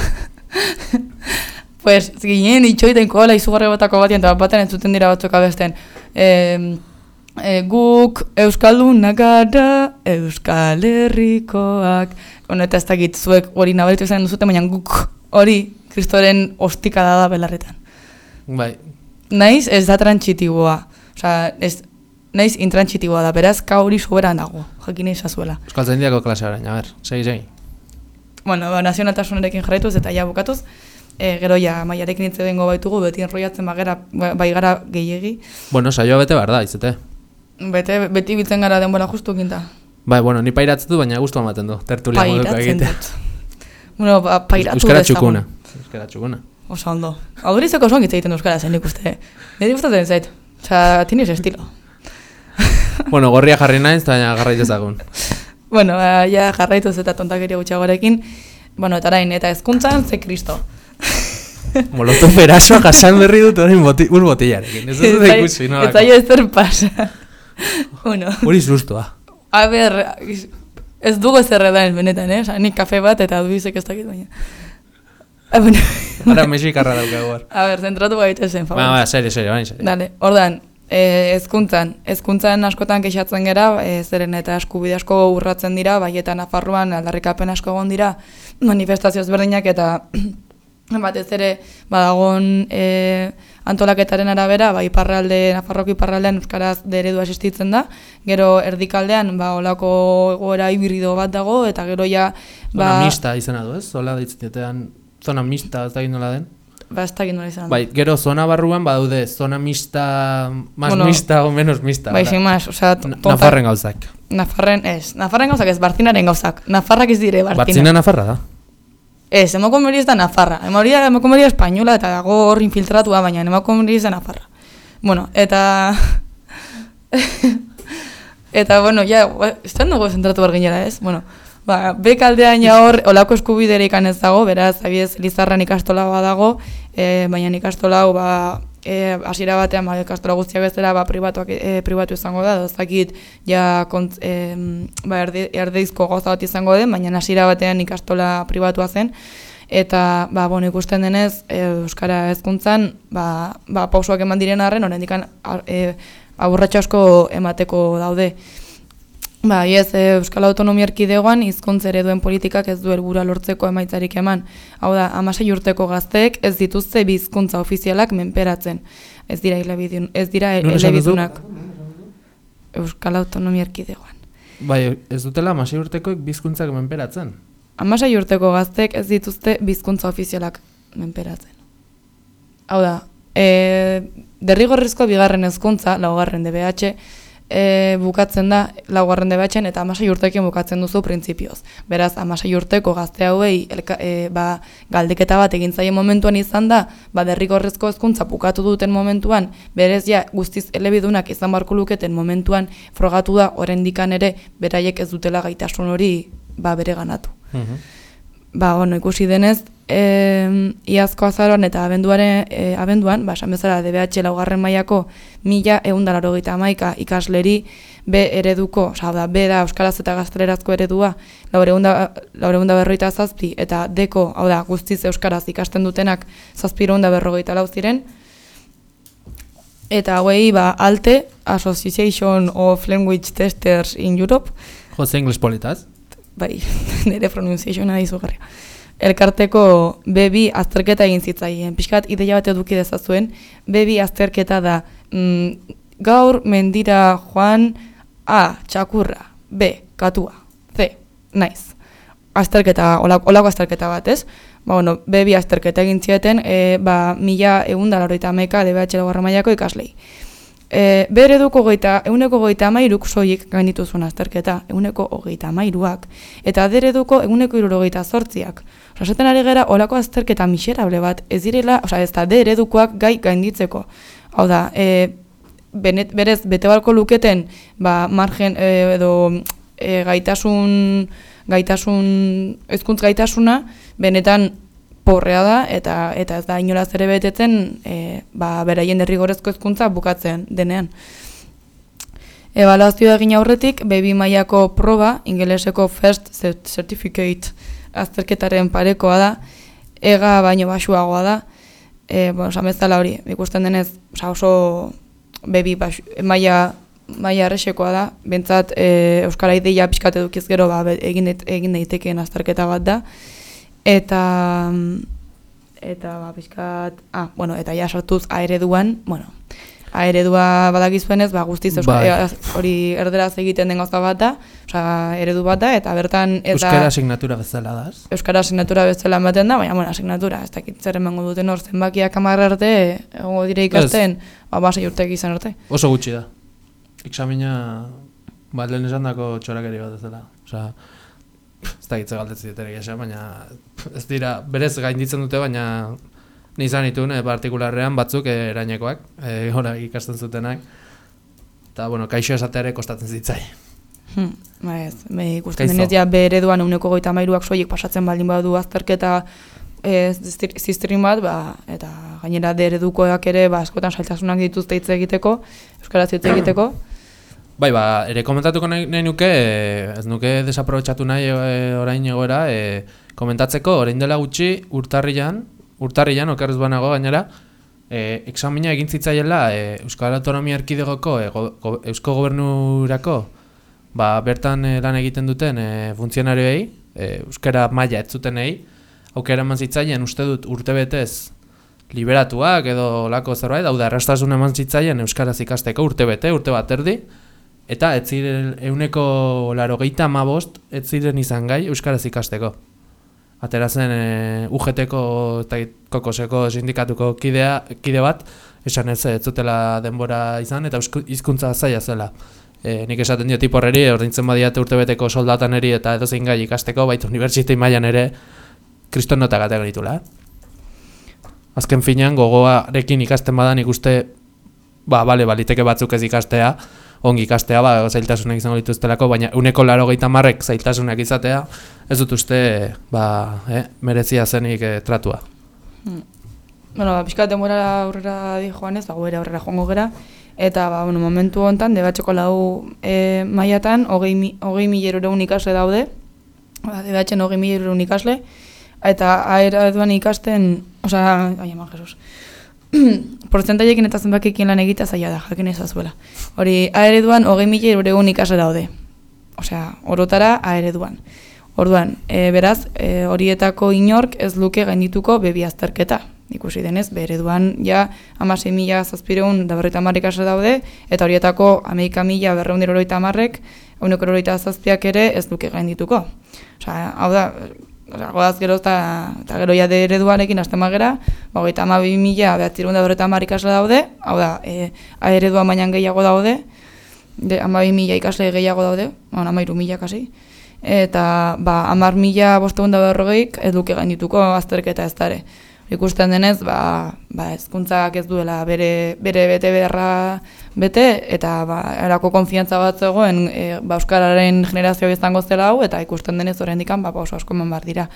<laughs> pues ginen itxoiten koala izugarri batako batien, eta baten entzuten dira batzuk abesten. E, e, guk Euskaldunak gara, Euskal Herrikoak. Bueno, eta ez dakit zuek hori nabaritu izan duzute, baina guk hori kristoren ostikada da belarretan. Bai, Naiz ez da trantsitiboa. Osea, ez, naiz intrantxitiboa da, beraz, ka hori soberan dago, jakin izazuela. Euskal Zendiako klasea orain, a ber, segi, segi. bueno, ba, nazionaltasunarekin jarraituz eta ja bukatuz, e, gero ja maiarekin hitz egingo baitugu, beti enroiatzen bagera, ba- bai gara gehiegi, Bueno, saioa bete behar da, izate. Bete, beti biltzen gara denbora justu eginta. Bai, bueno, ni pairatzen du, baina gustu ematen du, tertulia moduko egitea. Bueno, ba, pairatu Euskara txukuna. Euskara txukuna. Oso ondo. Agurizeko oso hitz egiten euskara zen ikuste. Nire gustatzen zait. Osea, tienes estilo. <laughs> bueno, gorria jarri naiz, eta garraitu ezagun. <laughs> Bueno, ba, ja jarraituz eta tontakeria gutxiagorekin. Bueno, eta orain, eta hezkuntzan ze kristo. <laughs> Molotov erasoa jasan berri dut orain boti, ur botillarekin. Ez dut ikusi, no? Ez zaio ezer pasa. <laughs> bueno, Hori sustoa. a ber, ez dugu ezer edan benetan, eh? Osa, nik kafe bat eta duizek ez dakit baina. Ah, bueno. <laughs> Ara mexikarra daukagu. A ber, zentratu gaitezen, favor. Ba, ba, serio, serio, orain serio. Dale, ordan, eh, hezkuntzan, hezkuntzan askotan kexatzen gera, eh, zeren eta eskubide asko urratzen dira, bai eta Nafarroan aldarrikapen asko egon dira, manifestazio ezberdinak eta <clears throat> batez ere badagon eh, antolaketaren arabera, ba, iparralde, Nafarroko iparraldean euskaraz de eredu asistitzen da, gero erdikaldean ba olako egoera hibrido bat dago eta gero ja Zona ba mista izena du, ez? Zola ditzitetean, zona mista, ez da nola den? ba ez dakit nola izan. Bai, gero zona barruan badaude, zona mista, más Bueno, mista o menos mista. Bai, hola. sin más, osea, Na- tonta- Nafarren gauzak. Nafarren, ez, Nafarren gauzak ez, Bartinaren gauzak. Nafarrak ez dire, Bartina. Batzina Nafarra da. Ez, emakumeri ez da Nafarra. Emakumeria, emakumeria espainola eta dago hor infiltratua, baina emakumeri ez da Nafarra. Bueno, eta... <laughs> eta, bueno, ja, gua- ez da dugu zentratu behar ez? Bueno, ba, bekaldean ja hor, olako eskubiderik ez dago, beraz, abiez, Lizarran ikastola badago, e, baina ikastola hau, e, hasiera batean, ba, ikastola guztiak bezala, ba, pribatuak, e, pribatu izango da, dozakit, ja, kont, e, ba, erde, erdeizko gauza bat izango den, baina hasiera batean ikastola pribatua zen, eta ba, bueno, ikusten denez e, euskara hezkuntzan ba, ba, pausoak eman diren arren oraindik e, aburratxo asko emateko daude. Ba, ez, e, Euskal Autonomia Erkidegoan hizkuntza ereduen politikak ez du helburua lortzeko emaitzarik eman. Hau da, amasei urteko gazteek ez dituzte bi hizkuntza ofizialak menperatzen. Ez dira elebidun, ez dira elebidunak. Euskal Autonomia Erkidegoan. Bai, ez dutela masei urtekoek bizkuntzak menperatzen. Amasei urteko gaztek ez dituzte bizkuntza ofizialak menperatzen. Hau da, e, derrigorrezko bigarren hezkuntza, laugarren DBH, e, bukatzen da laugarren DBH-en eta amasei urtekin bukatzen duzu printzipioz. Beraz, amasei urteko gazte hauei elka, e, ba, galdeketa bat egin zaien momentuan izan da, ba, derrigorrezko hezkuntza bukatu duten momentuan, berez ja guztiz elebidunak izan barko luketen momentuan frogatu da orendikan ere beraiek ez dutela gaitasun hori ba, bere ganatu. Ba, bueno, ikusi denez, e, iazko azaroan eta abenduaren, e, abenduan, ba, esan bezala DBH laugarren mailako mila eundalaro amaika ikasleri B ereduko, oza, da, B da Euskaraz eta Gaztelerazko eredua, laureunda, laureunda berroita zazpi, eta deko, hau da, guztiz Euskaraz ikasten dutenak zazpireunda berrogeita lau ziren, eta hauei ba, ALTE, Association of Language Testers in Europe, Jose English politaz. bai, <laughs> nire pronunciationa izugarria. Elkarteko B2 azterketa egin zitzaien. Piskat ideia bat eduki dezazuen, B2 azterketa da mm, gaur mendira joan A, txakurra, B, katua, C, naiz. Azterketa, olako, olako azterketa bat, ez? Ba, bueno, B2 azterketa egin zieten, e, ba, mila egun da laroita ameka DBH lagarra mailako ikaslei. E, bere duko goita, euneko goita amairuk soilik gainditu zuen azterketa, euneko hogeita amairuak, eta dere duko euneko irurogeita zortziak. Osa, esaten ari gara, olako azterketa miserable bat, ez direla, osa, ez da, dere dukoak gai gainditzeko. Hau da, e, benet, berez, bete balko luketen, ba, margen, e, edo e, gaitasun, gaitasun, ezkuntz gaitasuna, benetan porrea da eta eta ez da inolaz ere betetzen e, ba, beraien derrigorezko hezkuntza bukatzen denean. Ebaluazioa egin aurretik, baby mailako proba, ingeleseko first cert- certificate azterketaren parekoa da, ega baino basuagoa da, e, bueno, samezala hori, ikusten denez, osa oso baby basu, maila maila erresekoa da, bentsat e, Euskara ideia pixkat edukiz gero ba, egin, egin daitekeen azterketa bat da, eta eta ba, pixkat, ah, bueno, eta ja sartuz A ereduan, bueno, A eredua badakizuenez, ba, guztiz euska, Bai. e, hori erderaz egiten den gauza bat da, osea, eredu bat da, eta bertan ez da Euskara asignatura bezala da, euskara asignatura bezala ematen da, baina bueno, asignatura, ez dakit zer emango duten hor zenbakiak hamar arte, egongo dire ikasten, ba, basei urtek izan arte. Oso gutxi da. Examina, bat lehen esan dako txorakeri bat ez dela. Osa, ez da gitze galdetzen diterik esan, baina ez dira, berez gainditzen dute, baina ni izan itun, e, partikularrean batzuk e, erainekoak, e, gora ikasten zutenak. Eta, bueno, kaixo esateare kostatzen zitzai. Hmm, ba ez, me ikusten Kaizo. denez ja bereduan uneko goita mairuak soilik pasatzen baldin badu azterketa e, zistir- ziztrin bat, ba, eta gainera de eredukoak ere ba, askotan saltasunak dituzte hitz egiteko, euskaraz hitz egiteko. <clears throat> Bai, ba, ere komentatuko nahi, nahi nuke, ez nuke desaprobetxatu nahi e, orain egoera, e, komentatzeko, orain dela gutxi, urtarrian, urtarrian, okerrez banago gainera, e, examina egin zitzaiela e, Euskal Autonomia Erkidegoko e, go, go, Eusko Gobernurako ba, bertan e, lan egiten duten e, funtzionarioei, e, Euskara maila ez zutenei, aukera eman zitzaien uste dut urtebetez liberatuak edo lako zerbait, hau da, errastasun eman zitzaien Euskaraz ikasteko urtebete, urte bat erdi, eta ez ziren euneko larogeita amabost, ez ziren izan gai Euskaraz ikasteko. Atera zen e, UGT-ko eta kokoseko sindikatuko kidea, kide bat, esan ez ez zutela denbora izan eta hizkuntza zaila zela. E, nik esaten dio tiporreri, ordintzen badiate urtebeteko soldatan eri eta edozein gai ikasteko, baita unibertsitai mailan ere kriston nota gateak ditula. Eh? Azken finean gogoarekin ikasten badan ikuste ba, bale, baliteke batzuk ez ikastea, ongi ikastea, ba, zailtasunak izango dituztelako, baina uneko laro marrek zailtasunak izatea, ez dut uste, ba, eh, merezia zenik eh, tratua. Bueno, ba, pixkat denbora aurrera di joanez, ba, gure aurrera joango gera, eta ba, bueno, momentu hontan, debatxeko lau e, mailatan, hogei, mi- hogei mileroreun ikasle daude, ba, debatxen hogei mileroreun ikasle, eta aera duan ikasten, osea, ai ama, Jesus, <clears throat> portzentaiekin eta zenbakekin lan egitea zaila da, jakin ezazuela. Hori, aereduan hogei mila iruregun ikasle daude. Osea, orotara aereduan. Orduan, e, beraz, e, horietako inork ez luke gaindituko bebi azterketa. Ikusi denez, bereduan ja amasei mila zazpireun da berroita hamar ikasle daude, eta horietako ameika mila berreun eroita hamarrek, euneko eroita zazpiak ere ez luke gaindituko. Osea, hau da, goaz gero eta, eta gero ja de ereduarekin magera, ba, hogeita hamabi mila behatzirun da hamar ikasle daude, hau da, e, A eredua bainan gehiago daude, de hamabi mila ikasle gehiago daude, ba, hamairu mila kasi, eta ba, hamar mila bostegun da berrogeik ez duke gaindituko azterketa ez dare. Ikusten denez, ba, ba ezkuntzak ez duela bere, bere bete beharra bete, eta ba, erako konfiantza bat zegoen e, ba, Euskararen generazio izango zela hau, eta ikusten denez oraindikan ba, pauso asko eman behar dira.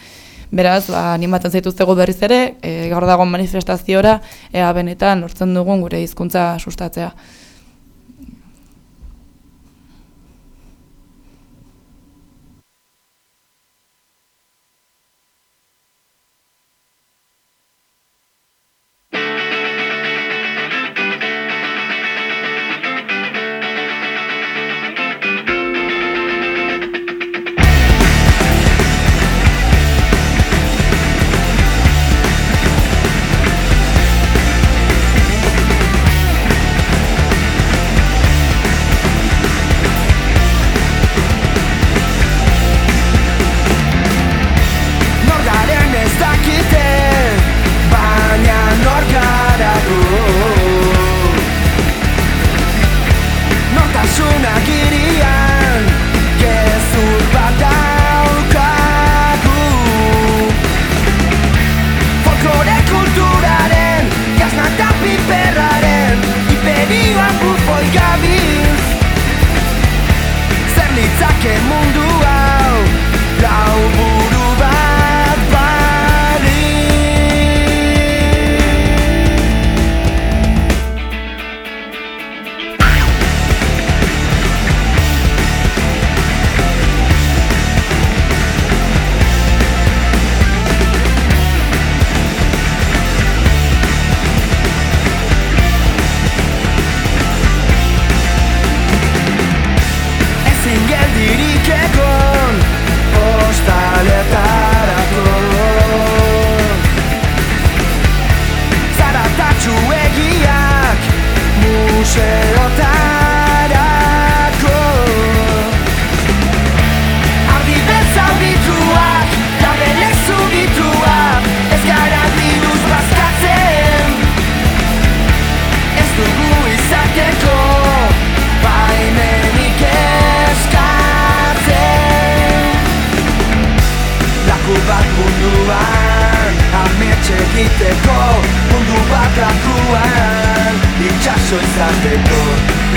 Beraz, ba, animatzen zaituztegu berriz ere, e, gaur dago manifestaziora, ea benetan lortzen dugun gure hizkuntza sustatzea.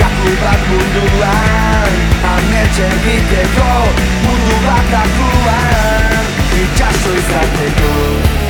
Laku bat munduan Amets egiteko mundu bat lakuan Itxaso izateko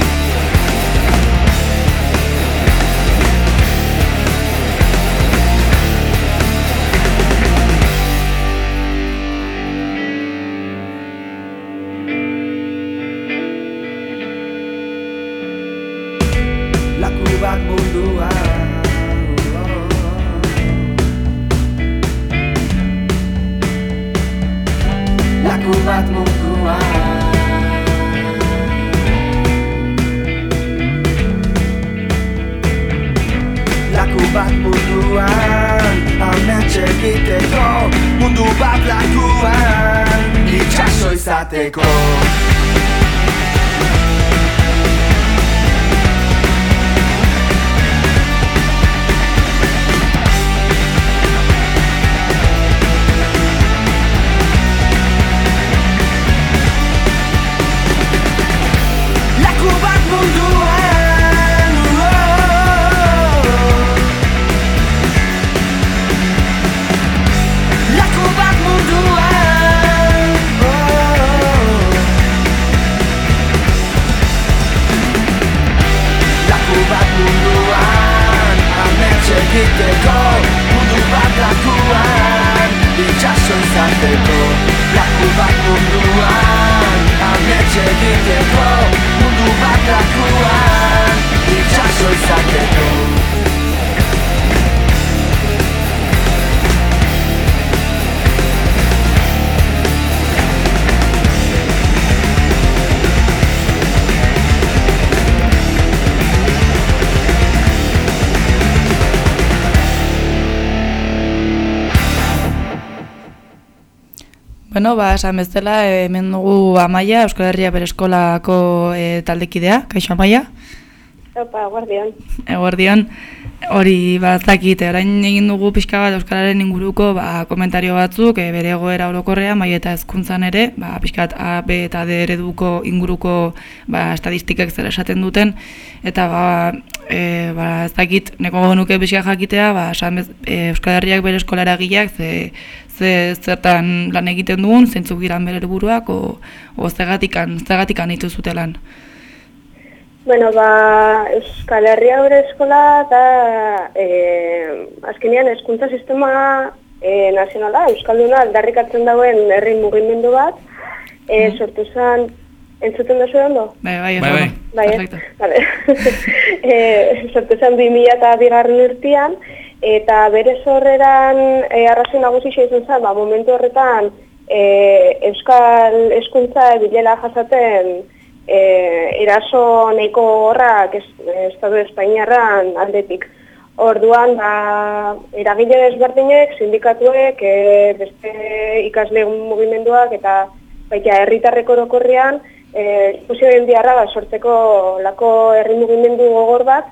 Bueno, ba, esan bezala, eh, hemen dugu Amaia, Euskal Herria bere eskolako e, taldekidea, kaixo Amaia? Opa, guardian. Eguerdion, hori bat zakit, orain egin dugu pixka bat Euskararen inguruko ba, komentario batzuk, e, bere egoera orokorrea, mai eta hezkuntzan ere, ba, pixka bat A, B eta D ereduko inguruko ba, estadistikak zer esaten duten, eta ba, e, ba, ez dakit, neko nuke pixka jakitea, ba, esan bez, e, Euskal Herriak bere eskolara gileak, ze, ze zertan lan egiten duen, zeintzuk giran bere helburuak, o, o zegatikan, zegatikan dituzute lan. Bueno, ba, Euskal Herria Hore Eskola da, e, azkenean hezkuntza sistema e, nazionala, Euskalduna aldarrikatzen dauen herri mugimendu bat, e, sortu zen, entzuten da ondo? Bai, bai, Bai, bai. Bai, eh? Perfecto. Vale. <laughs> e, sortu zen 2000 eta bere zorreran e, arrazoi nagusi izan zen, ba, momentu horretan e, Euskal Eskuntza bilela jasaten e, eraso nahiko horrak ez, Estatu Espainiarran aldetik. Orduan, ba, eragile desberdinek, sindikatuek, e, beste ikasle mugimenduak eta baita herritarrek orokorrean, e, ikusioen biharra ba, sortzeko lako herri mugimendu gogor bat,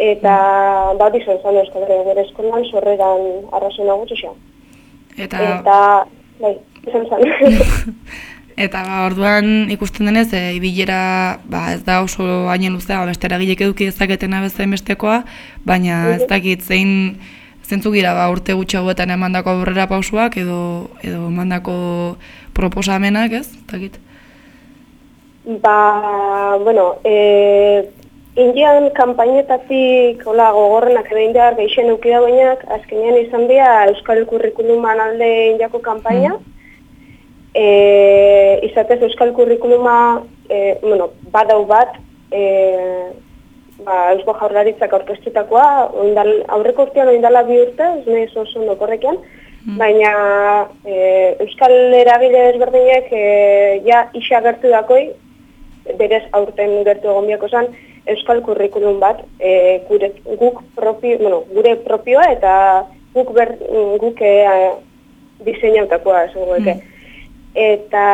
eta ba, hori izan zen Euskal Herria bere eskolan sorreran arrazoi nagusi xa. Eta, Eta, bai, izan zen. <laughs> Eta ba, orduan ikusten denez, e, ibilera ba, ez da oso hainen luzea, ba, beste eragilek eduki dezaketena bezain bestekoa, baina ez dakit zein zentzuk gira ba, urte gutxiagoetan emandako aurrera pausuak edo edo emandako proposamenak? Ez dakit. Ba, bueno, e, indian kanpainetatik hola, gogorrenak edo indiar gehixen euki dauenak, azkenean izan dira Euskal Kurrikuluman alde indiako kanpaina. E, izatez Euskal Kurrikuluma, e, bueno, badau bat, e, ba, Eusko Jaurlaritzak aurkeztutakoa, oindal, aurreko urtean oindala bi urte, ez nahi oso ondo korrekian, baina e, Euskal eragile desberdinek e, ja isa gertu dakoi, berez aurten gertu egon biako zen, Euskal kurrikulum bat, e, gure, guk propio, bueno, gure propioa eta guk, ber, guk e, diseinautakoa, esango eke. Eta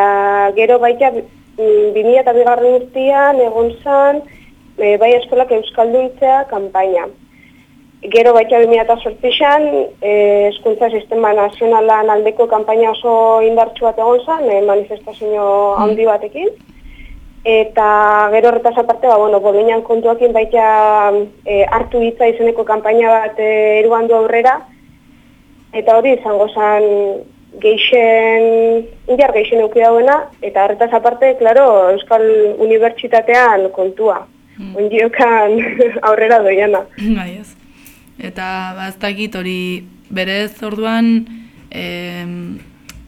gero baita, mm, 2000 eta bigarren urtean egon zen, e, bai eskolak euskalduntzea kanpaina. Gero baita 2008an, e, eskuntza sistema nazionalan aldeko kanpaina oso indartsu bat egon zen, e, manifestazio handi batekin. Eta gero horretaz aparte, ba, bueno, Bolonian kontuakin baita e, hartu hitza izeneko kanpaina bat e, eruan du aurrera, eta hori izango zen geixen, indiar geixen euki dauena, eta horretaz aparte, klaro, Euskal Unibertsitatean kontua. Hmm. Ondiokan <laughs> aurrera doiana. Bai ez. Eta ba, ez dakit hori berez orduan em,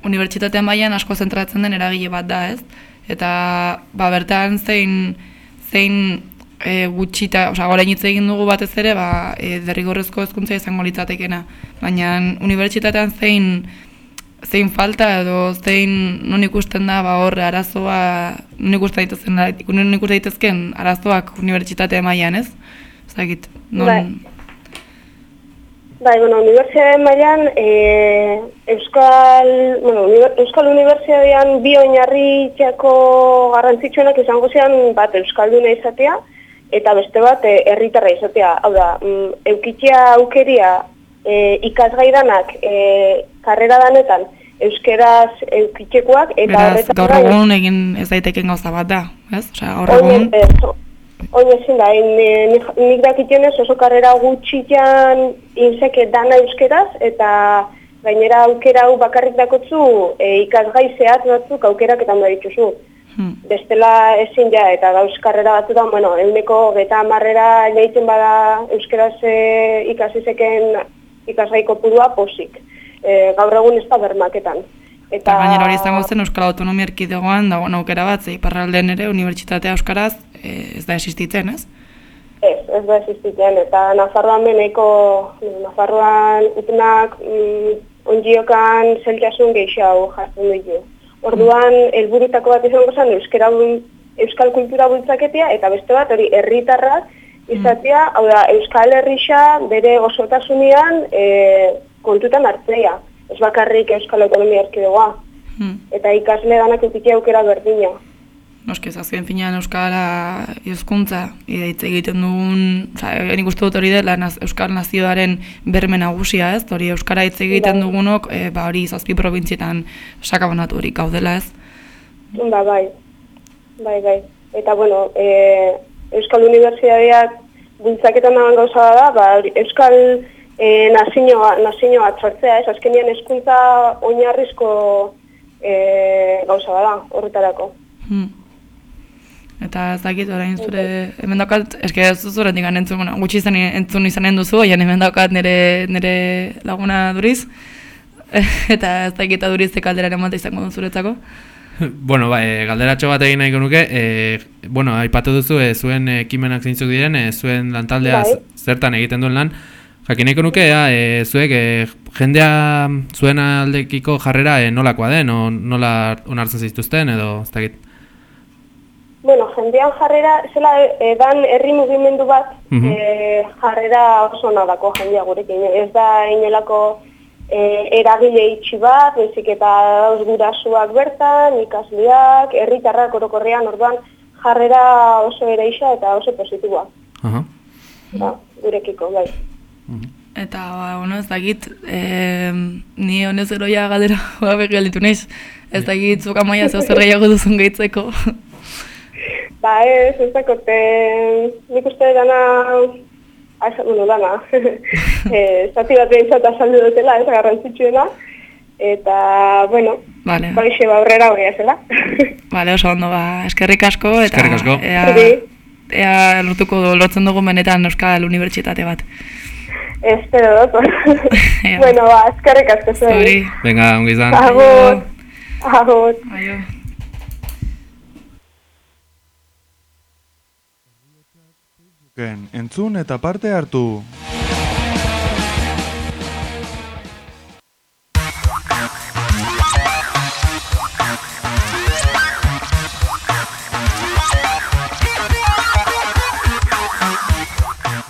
unibertsitatean mailan asko zentratzen den eragile bat da, ez? Eta ba, bertan zein zein e, gutxita, osea, orain hitz egin dugu batez ere, ba, e, derrigorrezko hezkuntza izango litzatekeena. Baina unibertsitatean zein zein falta edo zein non ikusten da ba hor arazoa non ikusten daitezken non ikusten daitezken arazoak unibertsitate mailan, ez? Ez dakit. Non Bai. Bai, bueno, unibertsitate mailan e, Euskal, bueno, uniber, Euskal Unibertsitatean bi oinarritxako garrantzitsuenak izango zian bat Euskalduna izatea eta beste bat e, herritarra izatea. Hau da, mm, eukitzea aukeria e, ikasgaidanak e, karrera danetan euskeraz eukitzekoak eta Beraz, gaur gain- egun egin ez daiteken gauza bat da, ez? Osea, gaur egun oin ezin da, in, eh, nik, nik dakitenez oso karrera gutxitan inseke dana euskeraz, eta gainera aukera hau bakarrik dakotzu e, ikasgai zehatz batzuk aukeraketan da dituzu. hmm, Bestela ezin ja, eta gauz karrera batzutan, bueno, euneko geta marrera lehitzen bada euskeraz e, ikasizeken ikasgai kopurua posik. E, gaur egun ez da bermaketan. eta gainera hori izango zen Euskal Autonomia Erkidegoan dagoen aukera bat, ze iparraldean ere unibertsitatea euskaraz eh, ez da existitzen, ez? Ez, ez da existitzen, eta Nafarroan beneko, Nafarroan itunak mm, onjiokan zeltasun gehiago jartzen ditu. Orduan, helburutako bat izango zen euskera, euskal kultura bultzaketia, eta beste bat hori herritarrak izatea, hau da, euskal herrisa bere osotasunean e, kontutan hartzea. Ez bakarrik euskal autonomia erkidegoa. Hmm. Eta ikasle danak eukitea aukera berdina. Noski, azken finean Euskara hizkuntza hitz egiten dugun, oza, nik uste dut hori dela naz, Euskal Nazioaren berme nagusia, ez? Hori Euskara hitz egiten Bai. dugunok, e, ba hori zazpi probintzietan sakabonaturik gaudela, ez? Ba, bai. Bai, bai. Eta, bueno, e, Euskal Unibertsitateak bultzaketan dagoen gauza da, ba, Euskal e, nazioa, nazioa sortzea, ez, azkenean hezkuntza oinarrizko e, gauza da, horretarako. Hmm. Eta ez dakit orain zure, hemen daukat, eske ez duzu horretik entzun, bueno, gutxi izan entzun izanen duzu, baina hemen daukat nire, nire laguna duriz, <laughs> eta ez dakit durizek aldera emate izango du zuretzako. <laughs> Bueno, ba, e, galderatxo bat egin nahiko nuke, e, bueno, aipatu duzu e, zuen ekimenak zeintzuk diren, e, zuen lantaldea Bai. zertan egiten duen lan, jakin nahiko nuke, ea, e, zuek e, jendea zuen aldekiko jarrera e, nolakoa den, o nola onartzen zituzten, edo ez dakit. Bueno, jendean jarrera, zela edan herri mugimendu bat, Mhm. e, jarrera oso nadako jendea gurekin. Ez da inelako e, eragile itxi bat, bezik eta dauz gurasuak bertan, ikasleak, herritarrak orokorrean, orduan jarrera oso ereixa eta oso positiboa. Aha. Ba, gurekiko, bai. Eta, ba, bueno, ez dakit, e, ni honez eroia galdera <laughs> gabe gelditu naiz. Ez dakit zuk amaia zeu zer gehiago duzun gehitzeko. <laughs> Ba ez, ez dakote, nik uste dana, asa, bueno, dana, <laughs> e, zati bat behintzat azaldu dutela, ez garrantzitsuena, eta, bueno, Vale, ba, ba, aurrera hori zela. <laughs> vale, oso ondo, ba, eskerrik asko, eta Eskerrik asko. ea, ea lortuko lortzen dugu benetan Euskal Unibertsitate bat. Espero dut. <laughs> Bueno, ba, eskerrik asko zuen. Venga, ongi izan. Agur. Agur. Aio. Ken, entzun eta parte hartu.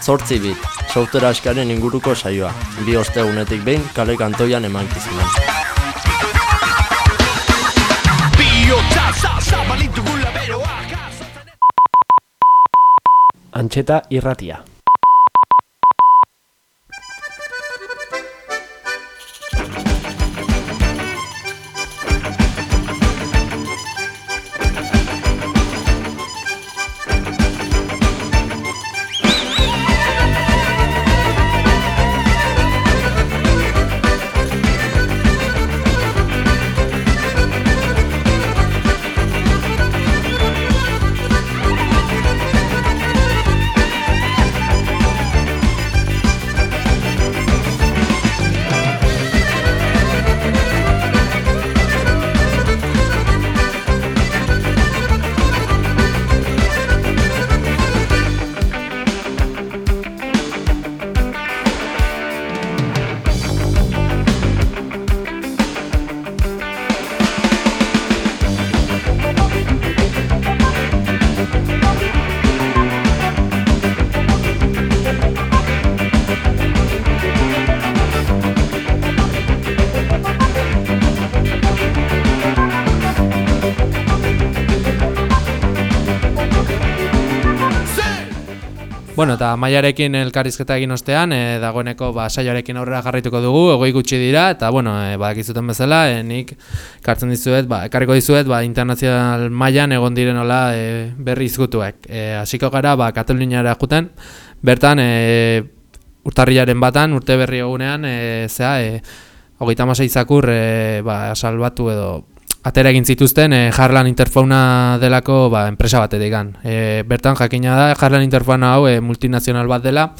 Zortzi bit, software askaren inguruko saioa. Bi ostegunetik behin kale kantoian emankizunan. Antxeta irratia. Bueno, eta maiarekin elkarrizketa egin ostean, e, dagoeneko ba, saioarekin aurrera jarraituko dugu, egoi gutxi dira, eta bueno, e, badakizuten bezala, e, nik kartzen dizuet, ba, ekarriko dizuet, ba, internazional mailan egon diren hola e, berri izgutuek. E, hasiko gara, ba, Kataluniara juten, bertan, e, urtarrilaren batan, urte berri egunean, e, zea, e, hogeita masai zakur, e, ba, salbatu edo, atera egin zituzten e, Harlan Interfauna delako ba, enpresa batetik gan. E, bertan jakina da Harlan Interfauna hau e, multinazional bat dela,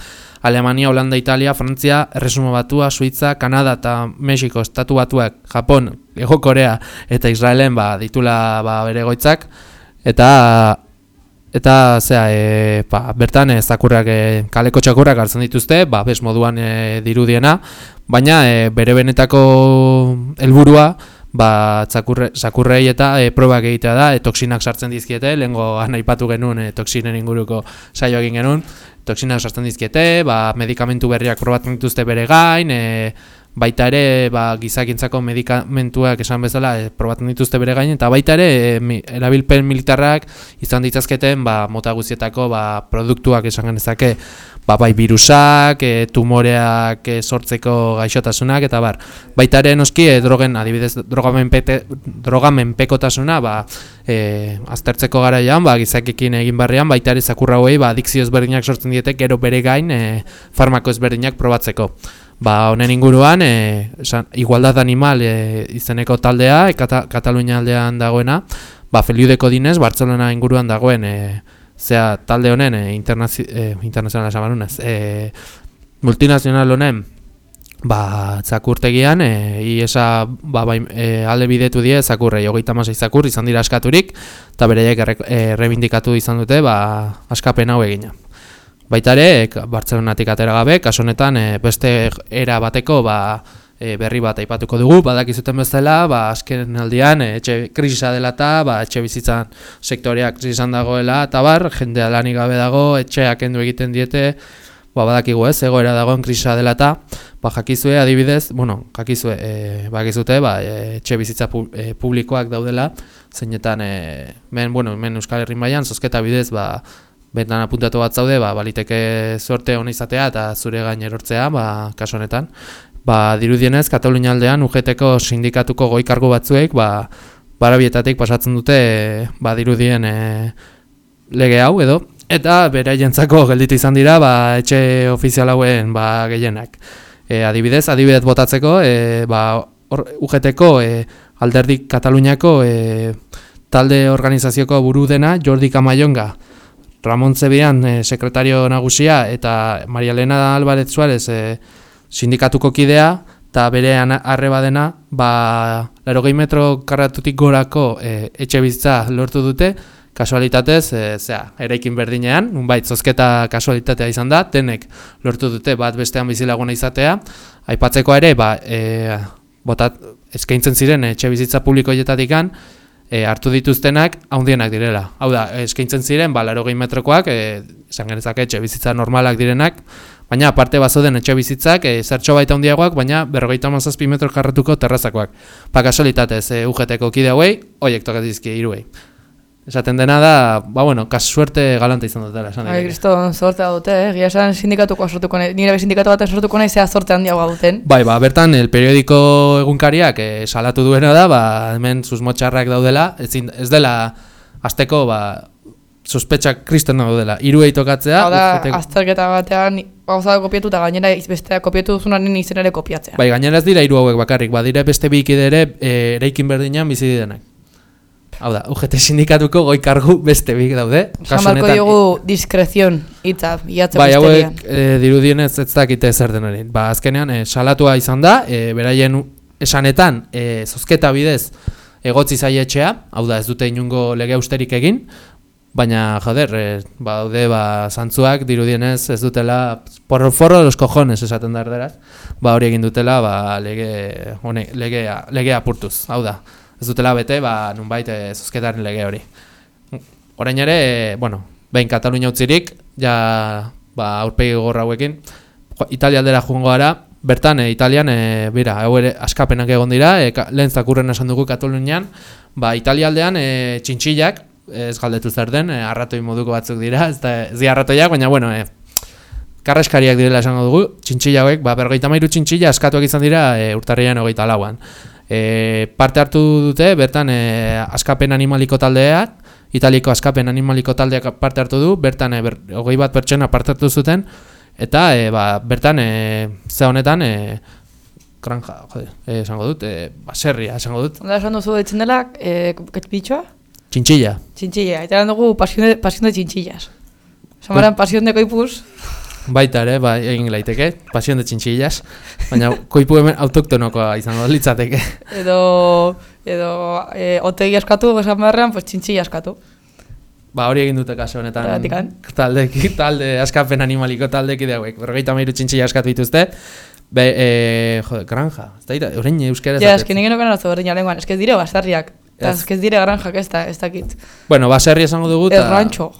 Alemania, Holanda, Italia, Frantzia, Erresuma Batua, Suitza, Kanada eta Mexiko, Estatu Batuak, Japon, Ego Korea eta Israelen ba, ditula ba, bere goitzak. Eta eta zera, e, ba, bertan e, zakurrak, e, kaleko txakurrak hartzen dituzte, ba, bez moduan e, dirudiena, baina e, bere benetako helburua ba, zakurre, zakurrei eta e, probak egitea da, e, toksinak sartzen dizkiete, lehenko aipatu genuen e, toksinen inguruko saio egin genuen, toksinak sartzen dizkiete, ba, medikamentu berriak probatzen dituzte bere gain, e, baita ere ba, gizakintzako medikamentuak esan bezala e, probatzen dituzte bere gain, eta baita ere e, erabilpen militarrak izan ditzazketen ba, mota guztietako ba, produktuak esan genezake ba, bai virusak, e, tumoreak e, sortzeko gaixotasunak eta bar. Baita ere noski e, drogen adibidez drogamenpekotasuna ba, e, aztertzeko garaian ba gizakekin egin barrean baita ere zakurra hauei ba adikzio ezberdinak sortzen diete gero bere gain e, farmako ezberdinak probatzeko. Ba, honen inguruan, e, esan, igualdad animal e, izeneko taldea, e, Katalunia aldean dagoena, ba, Feliudeko dinez, Bartzelona inguruan dagoen, e, zea talde honen e, internazi, e, internazionala esan e, multinazional honen ba, zakurtegian e, iesa ba, ba, e, alde bidetu die zakurrei hogeita masai zakur izan dira askaturik eta bereiek errebindikatu izan dute ba, askapen hau egina. Baita ere, Bartzelonatik atera gabe, kaso honetan e, beste era bateko ba, e, berri bat aipatuko dugu, badakizuten bezala, ba, azken aldian, e, etxe krisisa dela eta, ba, etxe bizitzan sektoreak krisisan dagoela, eta bar, jendea lanik gabe dago, etxeak endu egiten diete, ba, badakigu ez, egoera dagoen krisisa dela eta, ba, jakizue adibidez, bueno, jakizue, e, bakizute, ba, e, etxe bizitza e, publikoak daudela, zeinetan, e, men, bueno, men Euskal Herrin baian, zozketa bidez, ba, Betan apuntatu bat zaude, ba, baliteke sorte hona izatea eta zure gain erortzea, ba, kaso honetan ba, dirudienez, Katalunia aldean UGTko sindikatuko goikargo batzuek, ba, barabietatik pasatzen dute, ba, dirudien e, lege hau edo, eta bere jentzako gelditu izan dira, ba, etxe ofizial hauen, ba, gehienak. E, adibidez, adibidez botatzeko, e, ba, or, UGTko e, alderdik Kataluniako e, talde organizazioko buru dena, Jordi Kamayonga, Ramon Zebian, e, sekretario nagusia, eta Maria Elena Alvarez Suárez, e, sindikatuko kidea, eta bere arreba dena, ba, laro metro karratutik gorako e, etxe bizitza lortu dute, kasualitatez, e, zera, eraikin berdinean, unbait, zozketa kasualitatea izan da, tenek lortu dute bat bestean bizilaguna izatea, aipatzeko ere, ba, e, botat, eskaintzen ziren etxe bizitza publikoietatik e, hartu dituztenak haundienak direla. Hau da, eskaintzen ziren, ba, laro metrokoak, e, esan genezak etxe bizitza normalak direnak, baina aparte bazoden etxe bizitzak, e, zertxo baita handiagoak, baina berrogeita mazazpi metro karratuko terrazakoak. Pa kasualitatez, e, UGT-ko kide hauei, oiek tokatizki iruei. Esaten dena da, ba bueno, kas suerte galanta izan dutela. Esan Ai, kristo, sorte dute, eh? Gira esan sindikatuko sortuko nahi, nire sindikatu bat sortuko nahi zea sorte handiagoa duten. Bai, ba, bertan, el periodiko egunkariak eh, salatu duena da, ba, hemen susmotxarrak daudela, ez, ez dela, azteko, ba, sospetxak kristen daudela, iruei tokatzea. Hau da, azterketa batean, gauza kopiatu eta gainera bestea kopiatu duzunaren izen ere kopiatzea. Bai, gainera ez dira hiru hauek bakarrik, badire beste bikide ere e, eraikin berdinean bizi direnak. Hau da, UGT sindikatuko goi kargu beste bik daude. Jamarko dugu e, diskrezion hitza bilatzeko Bai, hauek e, dirudienez ez dakite zer den hori. Ba, azkenean, e, salatua izan da, e, beraien esanetan, e, zozketa bidez, egotzi zaietxea, hau da, ez dute inungo lege usterik egin, baina, joder, e, ba, daude, ba, zantzuak dirudienez ez dutela, por forro los cojones esaten da erderaz, ba, hori egin dutela, ba, lege, hone, legea, legea apurtuz, hau da ez dutela bete, ba, nunbait e, zozketaren lege hori. Orain ere, e, bueno, behin Katalunia utzirik, ja, ba, aurpegi gorra hauekin, Italia aldera joango gara, bertan, e, Italian, e, bera, hau ere, askapenak egon dira, e, lehen zakurren esan dugu Katalunian, ba, Italia aldean, e, txintxillak, ez galdetu zer den, e, arratoi moduko batzuk dira, ez da, ez arratoiak, baina, bueno, e, karreskariak direla esango dugu, txintxilla hauek, ba, berrogeita mairu txintxilla askatuak izan dira e, urtarrian hogeita lauan. E, parte hartu dute, bertan e, askapen animaliko taldeak, italiko askapen animaliko taldeak parte hartu du, bertan e, ber, hogei bat pertsona parte hartu zuten, eta e, ba, bertan e, ze honetan, e, granja, jode, e, esango dut, e, baserria esango dut, Onda esan duzu ditzen dela, eh, bitxoa? Txintxilla. Txintxilla, eta dugu pasión de, pasión de txintxillas. Zamaran pasión de koipuz, Baita ere, ba, egin laiteke, pasión de txintxillas, baina koipu hemen autoktonokoa izango litzateke. edo, edo e, otegi askatu, esan beharrean, pues txintxilla askatu. Ba, hori egin dute kaso honetan. Zergatikan? Talde, talde askapen animaliko taldeki hauek. Berrogeita mairu txintxilla askatu dituzte. Be, e, jode, granja. Ez da, orain euskera Ja, eski nire nokan arazo berdina lenguan, ez dire basarriak. Eta Ez. ez dire granjak ez da, ez dakit. Bueno, baserri esango dugu. El rancho.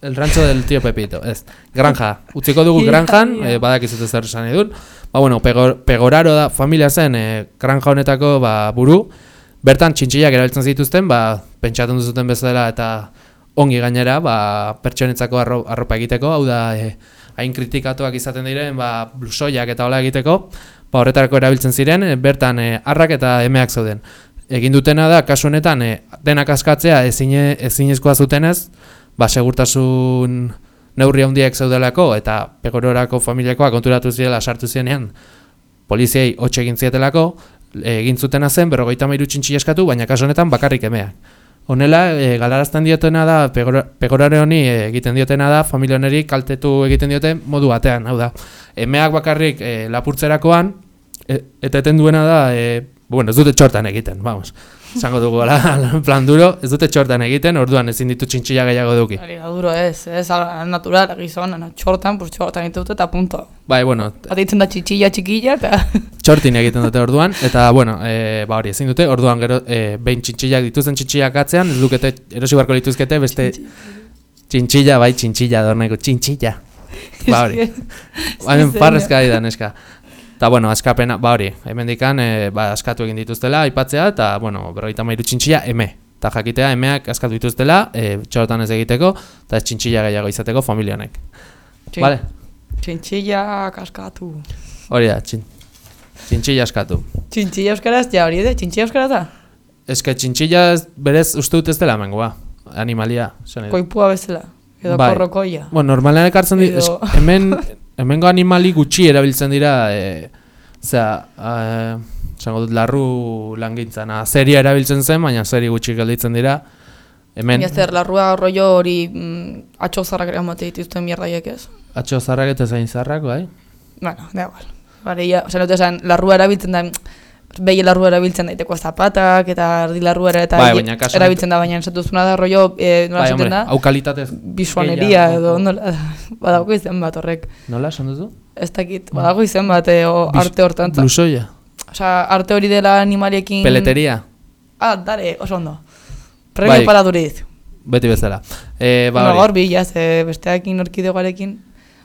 El rancho del tío Pepito, ez. Granja. Utziko dugu <laughs> granjan, ia. e, badakizute zer esan dut. Ba, bueno, pegor, pegoraro da familia zen e, granja honetako ba, buru. Bertan txintxillak erabiltzen zituzten, ba, pentsatzen duzuten bezala eta ongi gainera, ba, pertsonetzako arro, arropa egiteko, hau da, e, hain kritikatuak izaten diren, ba, blusoiak eta hola egiteko, ba, horretarako erabiltzen ziren, e, bertan e, arrak eta emeak zeuden. Egin dutena da, kasu honetan, e, denak askatzea ezine, ezinezkoa zutenez, ba, segurtasun neurri handiak zeudelako eta pegororako familiakoa konturatu zirela sartu zienean poliziei hotxe egin zietelako, egin zutena zen, berrogeita mairu txintxi eskatu, baina kasu honetan bakarrik emeak. Honela, e, galarazten diotena da, pegora- pegorare honi e, egiten diotena da, familia honeri kaltetu egiten diote modu batean, hau da. Emeak bakarrik e, lapurtzerakoan, e, eta eten duena da, e, bueno, ez dute txortan egiten, vamos. Zango dugu ala, plan duro, ez dute txortan egiten, orduan ezin ditu txintxilla gehiago duki. Hori da duro ez, ez natural, gizon, txortan, pues txortan egiten dute eta punto. Bai, bueno, Bat egiten da txitxilla txikilla eta... <laughs> txortin egiten dute orduan, eta bueno, e, ba hori ezin dute, orduan gero e, behin txintxillak dituzten txintxillak atzean, ez dukete, erosi barko lituzkete, beste txintxilla, bai txintxilla, dorneko, txintxilla. <laughs> Ba hori, Hemen parrezka ari da, neska. Eta, bueno, askapena, ba hori, hemendikan e, ba, askatu egin dituztela, aipatzea, eta, bueno, berrogeita mairu txintxilla, eme. Eta jakitea, emeak askatu dituztela, e, txorotan ez egiteko, eta txintxilla gehiago izateko familia honek. Txin- Vale, Txintxilla kaskatu. hori da, txin, txintxilla askatu. Txintxilla euskaraz, ja hori de, txintxilla euskaraz da? Ez que txintxilla ez- berez uste dut ez dela hemengoa, animalia. esan nahi dut. Koipua bezala. Edo Bai. korrokoia. Bueno, normalean ekartzen Edo- hemen, <laughs> hemengo animali gutxi erabiltzen dira, e, zera, e, dut, larru langintzan, zeria erabiltzen zen, baina zeri gutxi gelditzen dira, hemen, Baina zer, larrua rollo hori mm, atxo zarrak eramate dituzten mierdaiek ez. atxo zarrak eta zain zarrak, bai? Bueno, da igual. Bare, ja, oza, note esan, larrua erabiltzen da, behi larrua erabiltzen daiteko zapatak, eta erdi larrua ere, eta Bai, baina erabiltzen da, baina esatuzuna da rollo, e, nola Bai, da, hau kalitatez bisuaneria edo nola, <laughs> badago izen bat horrek. Nola, esan duzu? Ez dakit, badago izen bat e, o, Bis- arte hortan. Blusoia? Osea, arte hori dela animaliekin... Peleteria? Ah, dale, oso ondo. Premio Bai. para duriz. Beti bezala. E, ba, hori. gaur bi, ja, ze besteakin orkidegoarekin.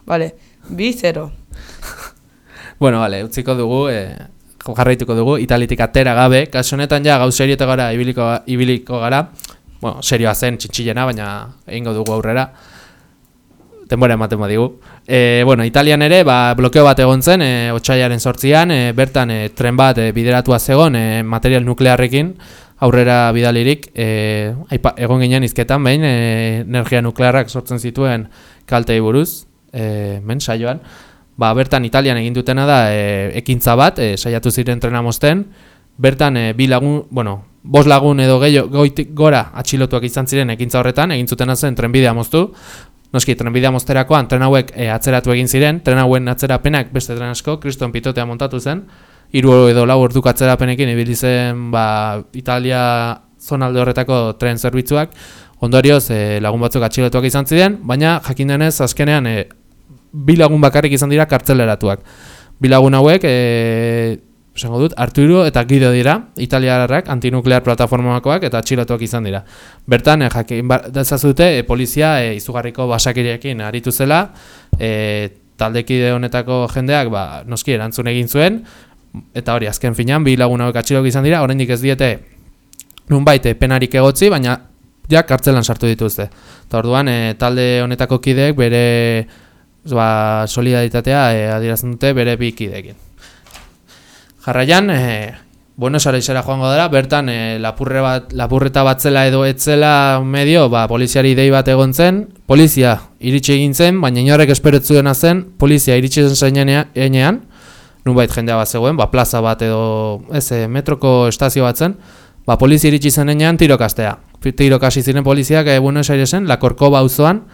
Vale, bi, zero. <laughs> Bueno, vale, utziko dugu, e, jarraituko dugu, italitik atera gabe, kasu honetan ja gauz serioetan gara ibiliko, ibiliko gara, bueno, serioa zen txintxillena, baina egingo dugu aurrera, denbora ematen badigu. E, bueno, Italian ere, ba, blokeo bat egon zen, e, otxaiaren sortzian, e, bertan e, tren bat e, bideratua zegon, e, material nuklearrekin, aurrera bidalirik, e, aipa, egon ginen izketan, behin, e, energia nuklearrak sortzen zituen kaltei buruz, e, men saioan, ba, bertan Italian egin dutena da e, ekintza bat, e, saiatu ziren trena mozten, bertan e, bi lagun, bueno, bost lagun edo gehiago goitik gora atxilotuak izan ziren ekintza horretan, egin zutena zen trenbidea moztu, Noski, trenbidea mozterakoan tren hauek e, atzeratu egin ziren, tren hauen atzerapenak beste tren asko, kriston pitotea montatu zen, hiru edo lau orduko atzerapenekin ibili zen ba, Italia zonalde horretako tren zerbitzuak, ondorioz e, lagun batzuk atxilotuak izan ziren, baina jakin denez azkenean e, bi lagun bakarrik izan dira kartzeleratuak. Bi lagun hauek, e, esango dut, Arturo eta Guido dira, italiarrak, antinuklear plataformakoak eta atxilotuak izan dira. Bertan, e, jakin bar- dezazute, e, polizia e, izugarriko basakiriekin aritu zela, e, taldekide honetako jendeak ba, noski erantzun egin zuen, eta hori azken finan, bi lagun hauek atxilotuak izan dira, oraindik ez diete nunbait e, penarik egotzi, baina ja kartzelan sartu dituzte. Eta orduan, e, talde honetako kideek bere ba, solidaritatea e, adierazten dute bere bikidekin. Jarraian, e, Buenos Airesera joango dara, bertan e, lapurre bat, lapurreta batzela edo etzela medio, ba, poliziari idei bat egon zen, polizia iritsi egin zen, baina inorrek esperetzuena zen, polizia iritsi zen enean, nubait jendea bat zegoen, ba, plaza bat edo, ez, metroko estazio bat zen, ba, polizia iritsi zen enean tirokastea. Tirokasi ziren poliziak e, Buenos Airesen, lakorko bauzoan,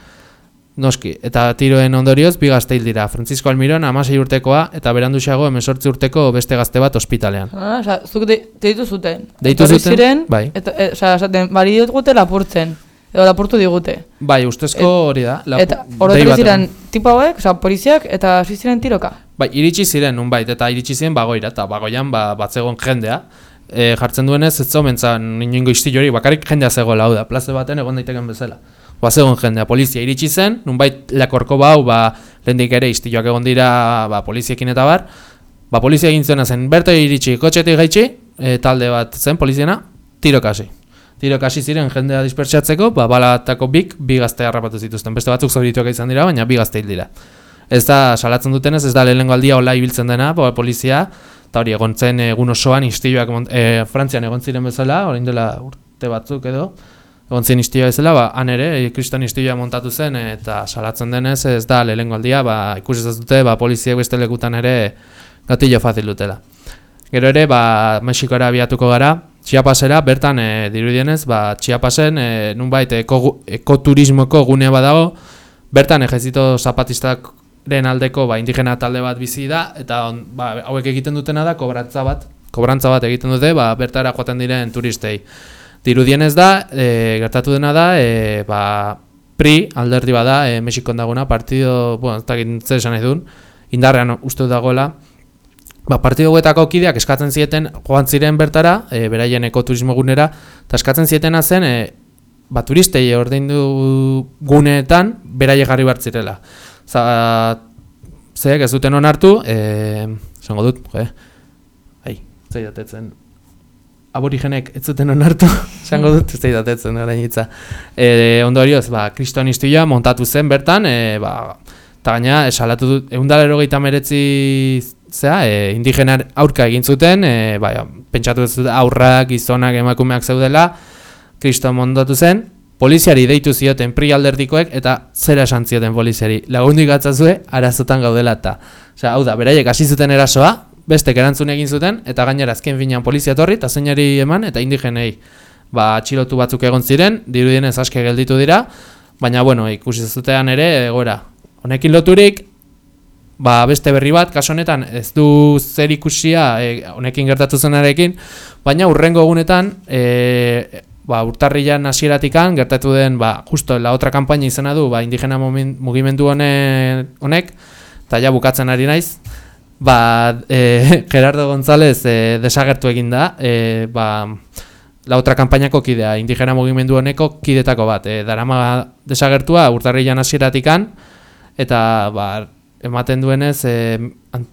Noski, eta tiroen ondorioz bi gazte hil dira. Francisco Almiron amasei urtekoa eta beranduxago emesortzi urteko beste gazte bat ospitalean. Ah, oza, zuk de, deitu zuten. Deitu Etorri zuten, ziren, bai. Eta, e, oza, esaten, bari gute lapurtzen. Edo lapurtu digute. Bai, ustezko hori da. lapu- eta horretu ziren tipo hauek, oza, poliziak, eta ziren tiroka. Bai, iritsi ziren nunbait eta iritsi ziren bagoira eta bagoian ba, batzegon jendea. E, jartzen duenez ez zomentzan inongo istilori, bakarrik jendea zegoela hau da, plaze baten egon daiteken bezala. Ba, zegoen jendea, polizia iritsi zen, nunbait lakorko bau, ba, lehendik ere istiloak egon dira ba, poliziekin eta bar, ba, polizia egin zuena zen, berto iritsi, kotxetik gaitxi, e, talde bat zen poliziena, tirokasi. Tirokasi ziren jendea dispertsatzeko, ba, balatako bik, bi gazte harrapatu zituzten. Beste batzuk zaurituak izan dira, baina bi gazte hil dira. Ez da, salatzen dutenez, ez da lehenengo aldia hola ibiltzen dena, ba, polizia, eta hori egon zen egun osoan istiloak, e, Frantzian egon ziren bezala, orain dela urte batzuk edo, egon zen istiloa bezala, ba, han ere, e, kriston istiloa montatu zen, eta salatzen denez, ez da lehenengo aldia, ba, ikusi ez ba, poliziak beste lekutan ere gatillo fazil dutela. Gero ere, ba, Mexikora abiatuko gara, Chiapasera, bertan e, dirudienez, ba, Chiapasen, e, nunbait, eko, ekoturismoko gunea badago, bertan ejezito zapatistaren aldeko ba, indigena talde bat bizi da, eta on, ba, hauek egiten dutena da, kobrantza bat, kobrantza bat egiten dute, ba, bertara joaten diren turistei. Dirudienez da, e, gertatu dena da, e, ba, PRI alderdi bada, e, Mexikon dagona, partido, bueno, ez dakit zer esan nahi duen, indarrean uste dagoela, ba, partido hauetako kideak eskatzen zieten joan ziren bertara, e, beraien ekoturismo gunera, eta eskatzen zietena zen, e, ba, turistei ordaindu guneetan beraiek jarri behar zirela. Za, zeek ez duten onartu, e, esango dut, je, ai, zei datetzen, aborigenek ez zuten onartu, <laughs> esango dut, ez datetzen orain hitza. E, ondorioz, ba, kriston istila montatu zen bertan, e, ba, eta gaina, esalatu dut, eundalero gehieta meretzi zea, e, indigenar aurka egin zuten, e, ba, pentsatu ez aurrak, gizonak, emakumeak zeudela, kriston montatu zen, poliziari deitu zioten pri alderdikoek eta zera esan zioten poliziari. Lagundik gatzazue, arazotan gaudela eta. Osea, hau da, beraiek hasi zuten erasoa, bestek erantzun egin zuten, eta gainera azken finean polizia torri, eta zeinari eman, eta indigenei ba, atxilotu batzuk egon ziren, dirudienez aske gelditu dira, baina, bueno, ikusi zutean ere, egoera. Honekin loturik, ba, beste berri bat, kaso honetan, ez du zer ikusia e, honekin gertatu zenarekin, baina urrengo egunetan, e, ba, urtarrilan hasieratikan gertatu den, ba, justo, la otra kanpaina izena du, ba, indigena mugimendu hone- honek, eta ja bukatzen ari naiz, ba, e, <laughs> Gerardo González e, desagertu egin da, e, ba, la otra kanpainako kidea, indigena mugimendu honeko kidetako bat, e, darama desagertua urtarrilan hasieratikan, eta ba, ematen duenez e,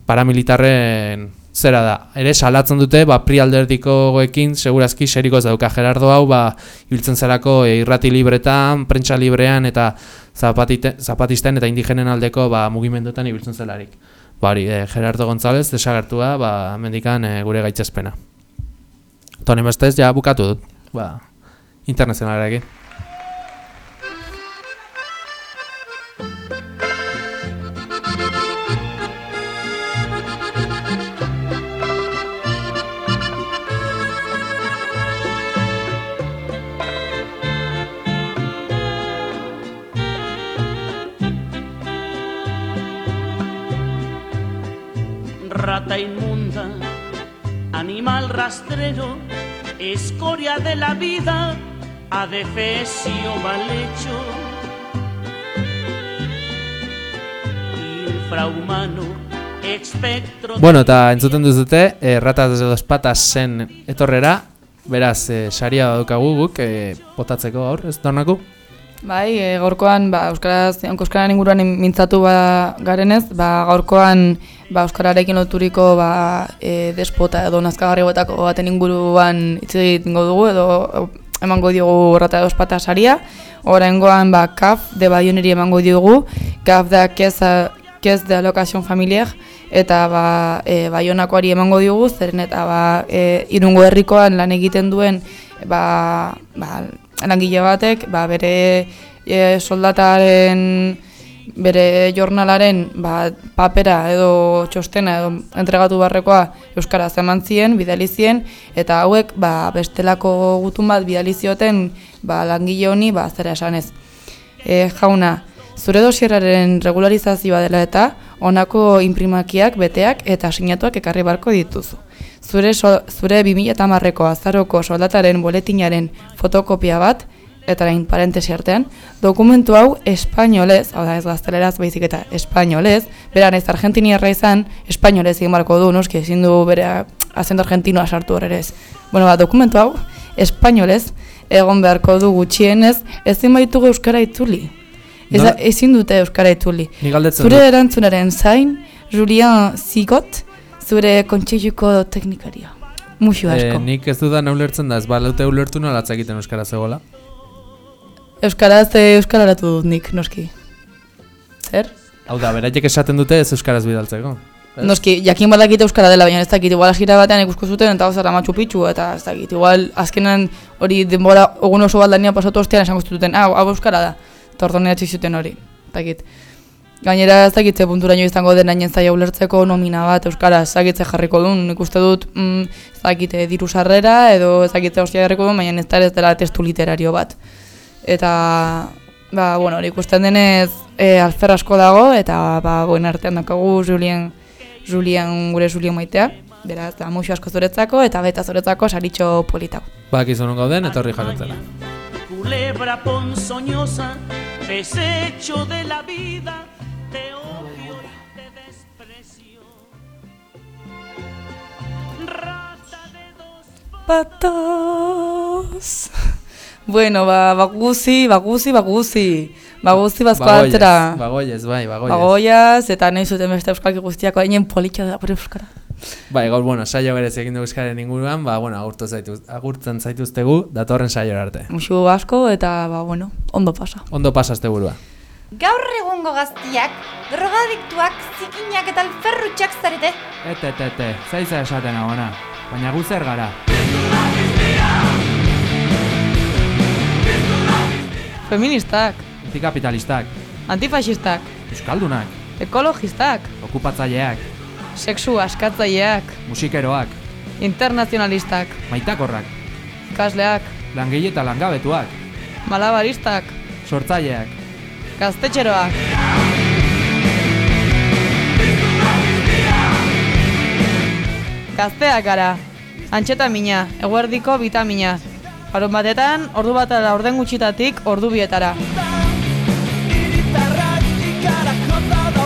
paramilitarren zera da. Ere salatzen dute ba pri alderdikoekin segurazki seriko ez dauka Gerardo hau ba ibiltzen zarako e, irrati libretan, prentsa librean eta zapatisten eta indigenen aldeko ba mugimenduetan ibiltzen zelarik. Ba hori, e, Gerardo González desagertua ba mendikan e, gure gaitzespena. Toni bestez ja bukatu dut. Ba internazionalarekin. Rata inmunda, animal rastrero, escoria de la vida, adefesio mal hecho, infrahumano. Bueno, eta entzuten duzute, e, ratas de dos patas zen etorrera, beraz, e, saria badukagu guk, e, botatzeko gaur, ez dornaku? Bai, e, gaurkoan ba, euskaraz, onko euskararen inguruan mintzatu ba, garenez, ba, gaurkoan ba, euskararekin loturiko ba, e, despota edo nazkagarri baten inguruan hitz egingo dugu edo emango diogu rata dos patas saria, oraingoan ba CAF de Bayoneri emango diogu, CAF da keza kez de alocación familiar. Eta ba e, Baionakoari emango diogu zeren eta ba e, irungo herrikoan lan egiten duen ba, ba langile batek ba, bere e, soldataren bere jornalaren ba, papera edo txostena edo entregatu barrekoa euskaraz eman zien, bidali zien eta hauek ba, bestelako gutun bat bidali zioten ba, langile honi ba zera esanez. E, jauna, zure dosieraren regularizazioa dela eta honako imprimakiak, beteak eta sinatuak ekarri barko dituzu. Zure, so, zure 2010ko azaroko soldataren boletinaren fotokopia bat, eta lain parentesi artean, dokumentu hau espainolez, hau da ez gazteleraz baizik eta espainolez, bera naiz argentiniarra izan, espainolez egin barko du, noski ezin du bere azendo argentinoa sartu horrez. Bueno, ba, dokumentu hau, espainolez, egon beharko du gutxienez, ezin baitugu euskara itzuli. Ez, Nola- ezin dute euskara itzuli. Zure erantzunaren zain, Julian Zigot, zure kontseiluko teknikaria. Muxu asko. Eh, nik ez dudan ulertzen da, ez balaute ulertu nola atza egiten euskara zegoela. Euskaraz eh, euskararatu dut nik, noski. Zer? Hau da, beraiek esaten dute ez euskaraz bidaltzeko. Ez? Noski, jakin badakit euskara dela, baina ez dakit, igual gira batean ikusko zuten eta gozara matxu pitxu, eta ez dakit, igual azkenan hori denbora egun oso bat lania pasatu ostean esango zuten, hau, hau euskara da, eta orduan eratzi zuten hori, ez dakit. Gainera ez dakit ze punturaino izango den hainen zaila ulertzeko nomina bat euskara ez dakit ze jarriko duen, nik uste dut mm, ez dakit eh, diru sarrera edo ez dakit ze hostia jarriko duen, baina ez da ez dela testu literario bat. Eta, ba, bueno, hori ikusten denez e, alfer asko dago, eta, ba, buen artean daukagu Julien, Julien, gure Julien maitea, beraz, da, muxu asko zuretzako, eta baita zuretzako saritxo politako. Bak izan gauden, eta horri jarretzela. Culebra ponzoñosa, desecho de la vida, te odio y te desprecio. Rata de dos Patos! Bueno, ba, baguzi, baguzi, baguzi. Baguzi bazko Bagoiez, altzera. bagoiez, bai, bagoiez. Bagoiaz, eta nahi zuten beste euskalki guztiako, hainen politxo da, bere euskara. Bai, gaur, bueno, saio berez egin dugu euskaren inguruan, ba, bueno, agurtu zaituz, agurtzen zaituztegu, datorren saio arte. Muxu asko, eta, ba, bueno, ondo pasa. Ondo pasazte burua. Gaur egungo gaztiak, drogadiktuak, zikinak eta alferrutxak zarete. Ete, ete, ete, zaiza esaten agona. Baina gu zer gara. Feministak, Antikapitalistak, antifasistak, euskaldunak, ekologistak, okupatzaileak, sexu askatzaileak, musikeroak, internazionalistak, maitakorrak, ikasleak, langile eta langabetuak, malabaristak, sortzaileak, gaztetxeroak. Gazteak gara, antxetamina, eguerdiko bitamina. Harun batetan, ordu bat ala orden gutxitatik ordu bietara. Payaso,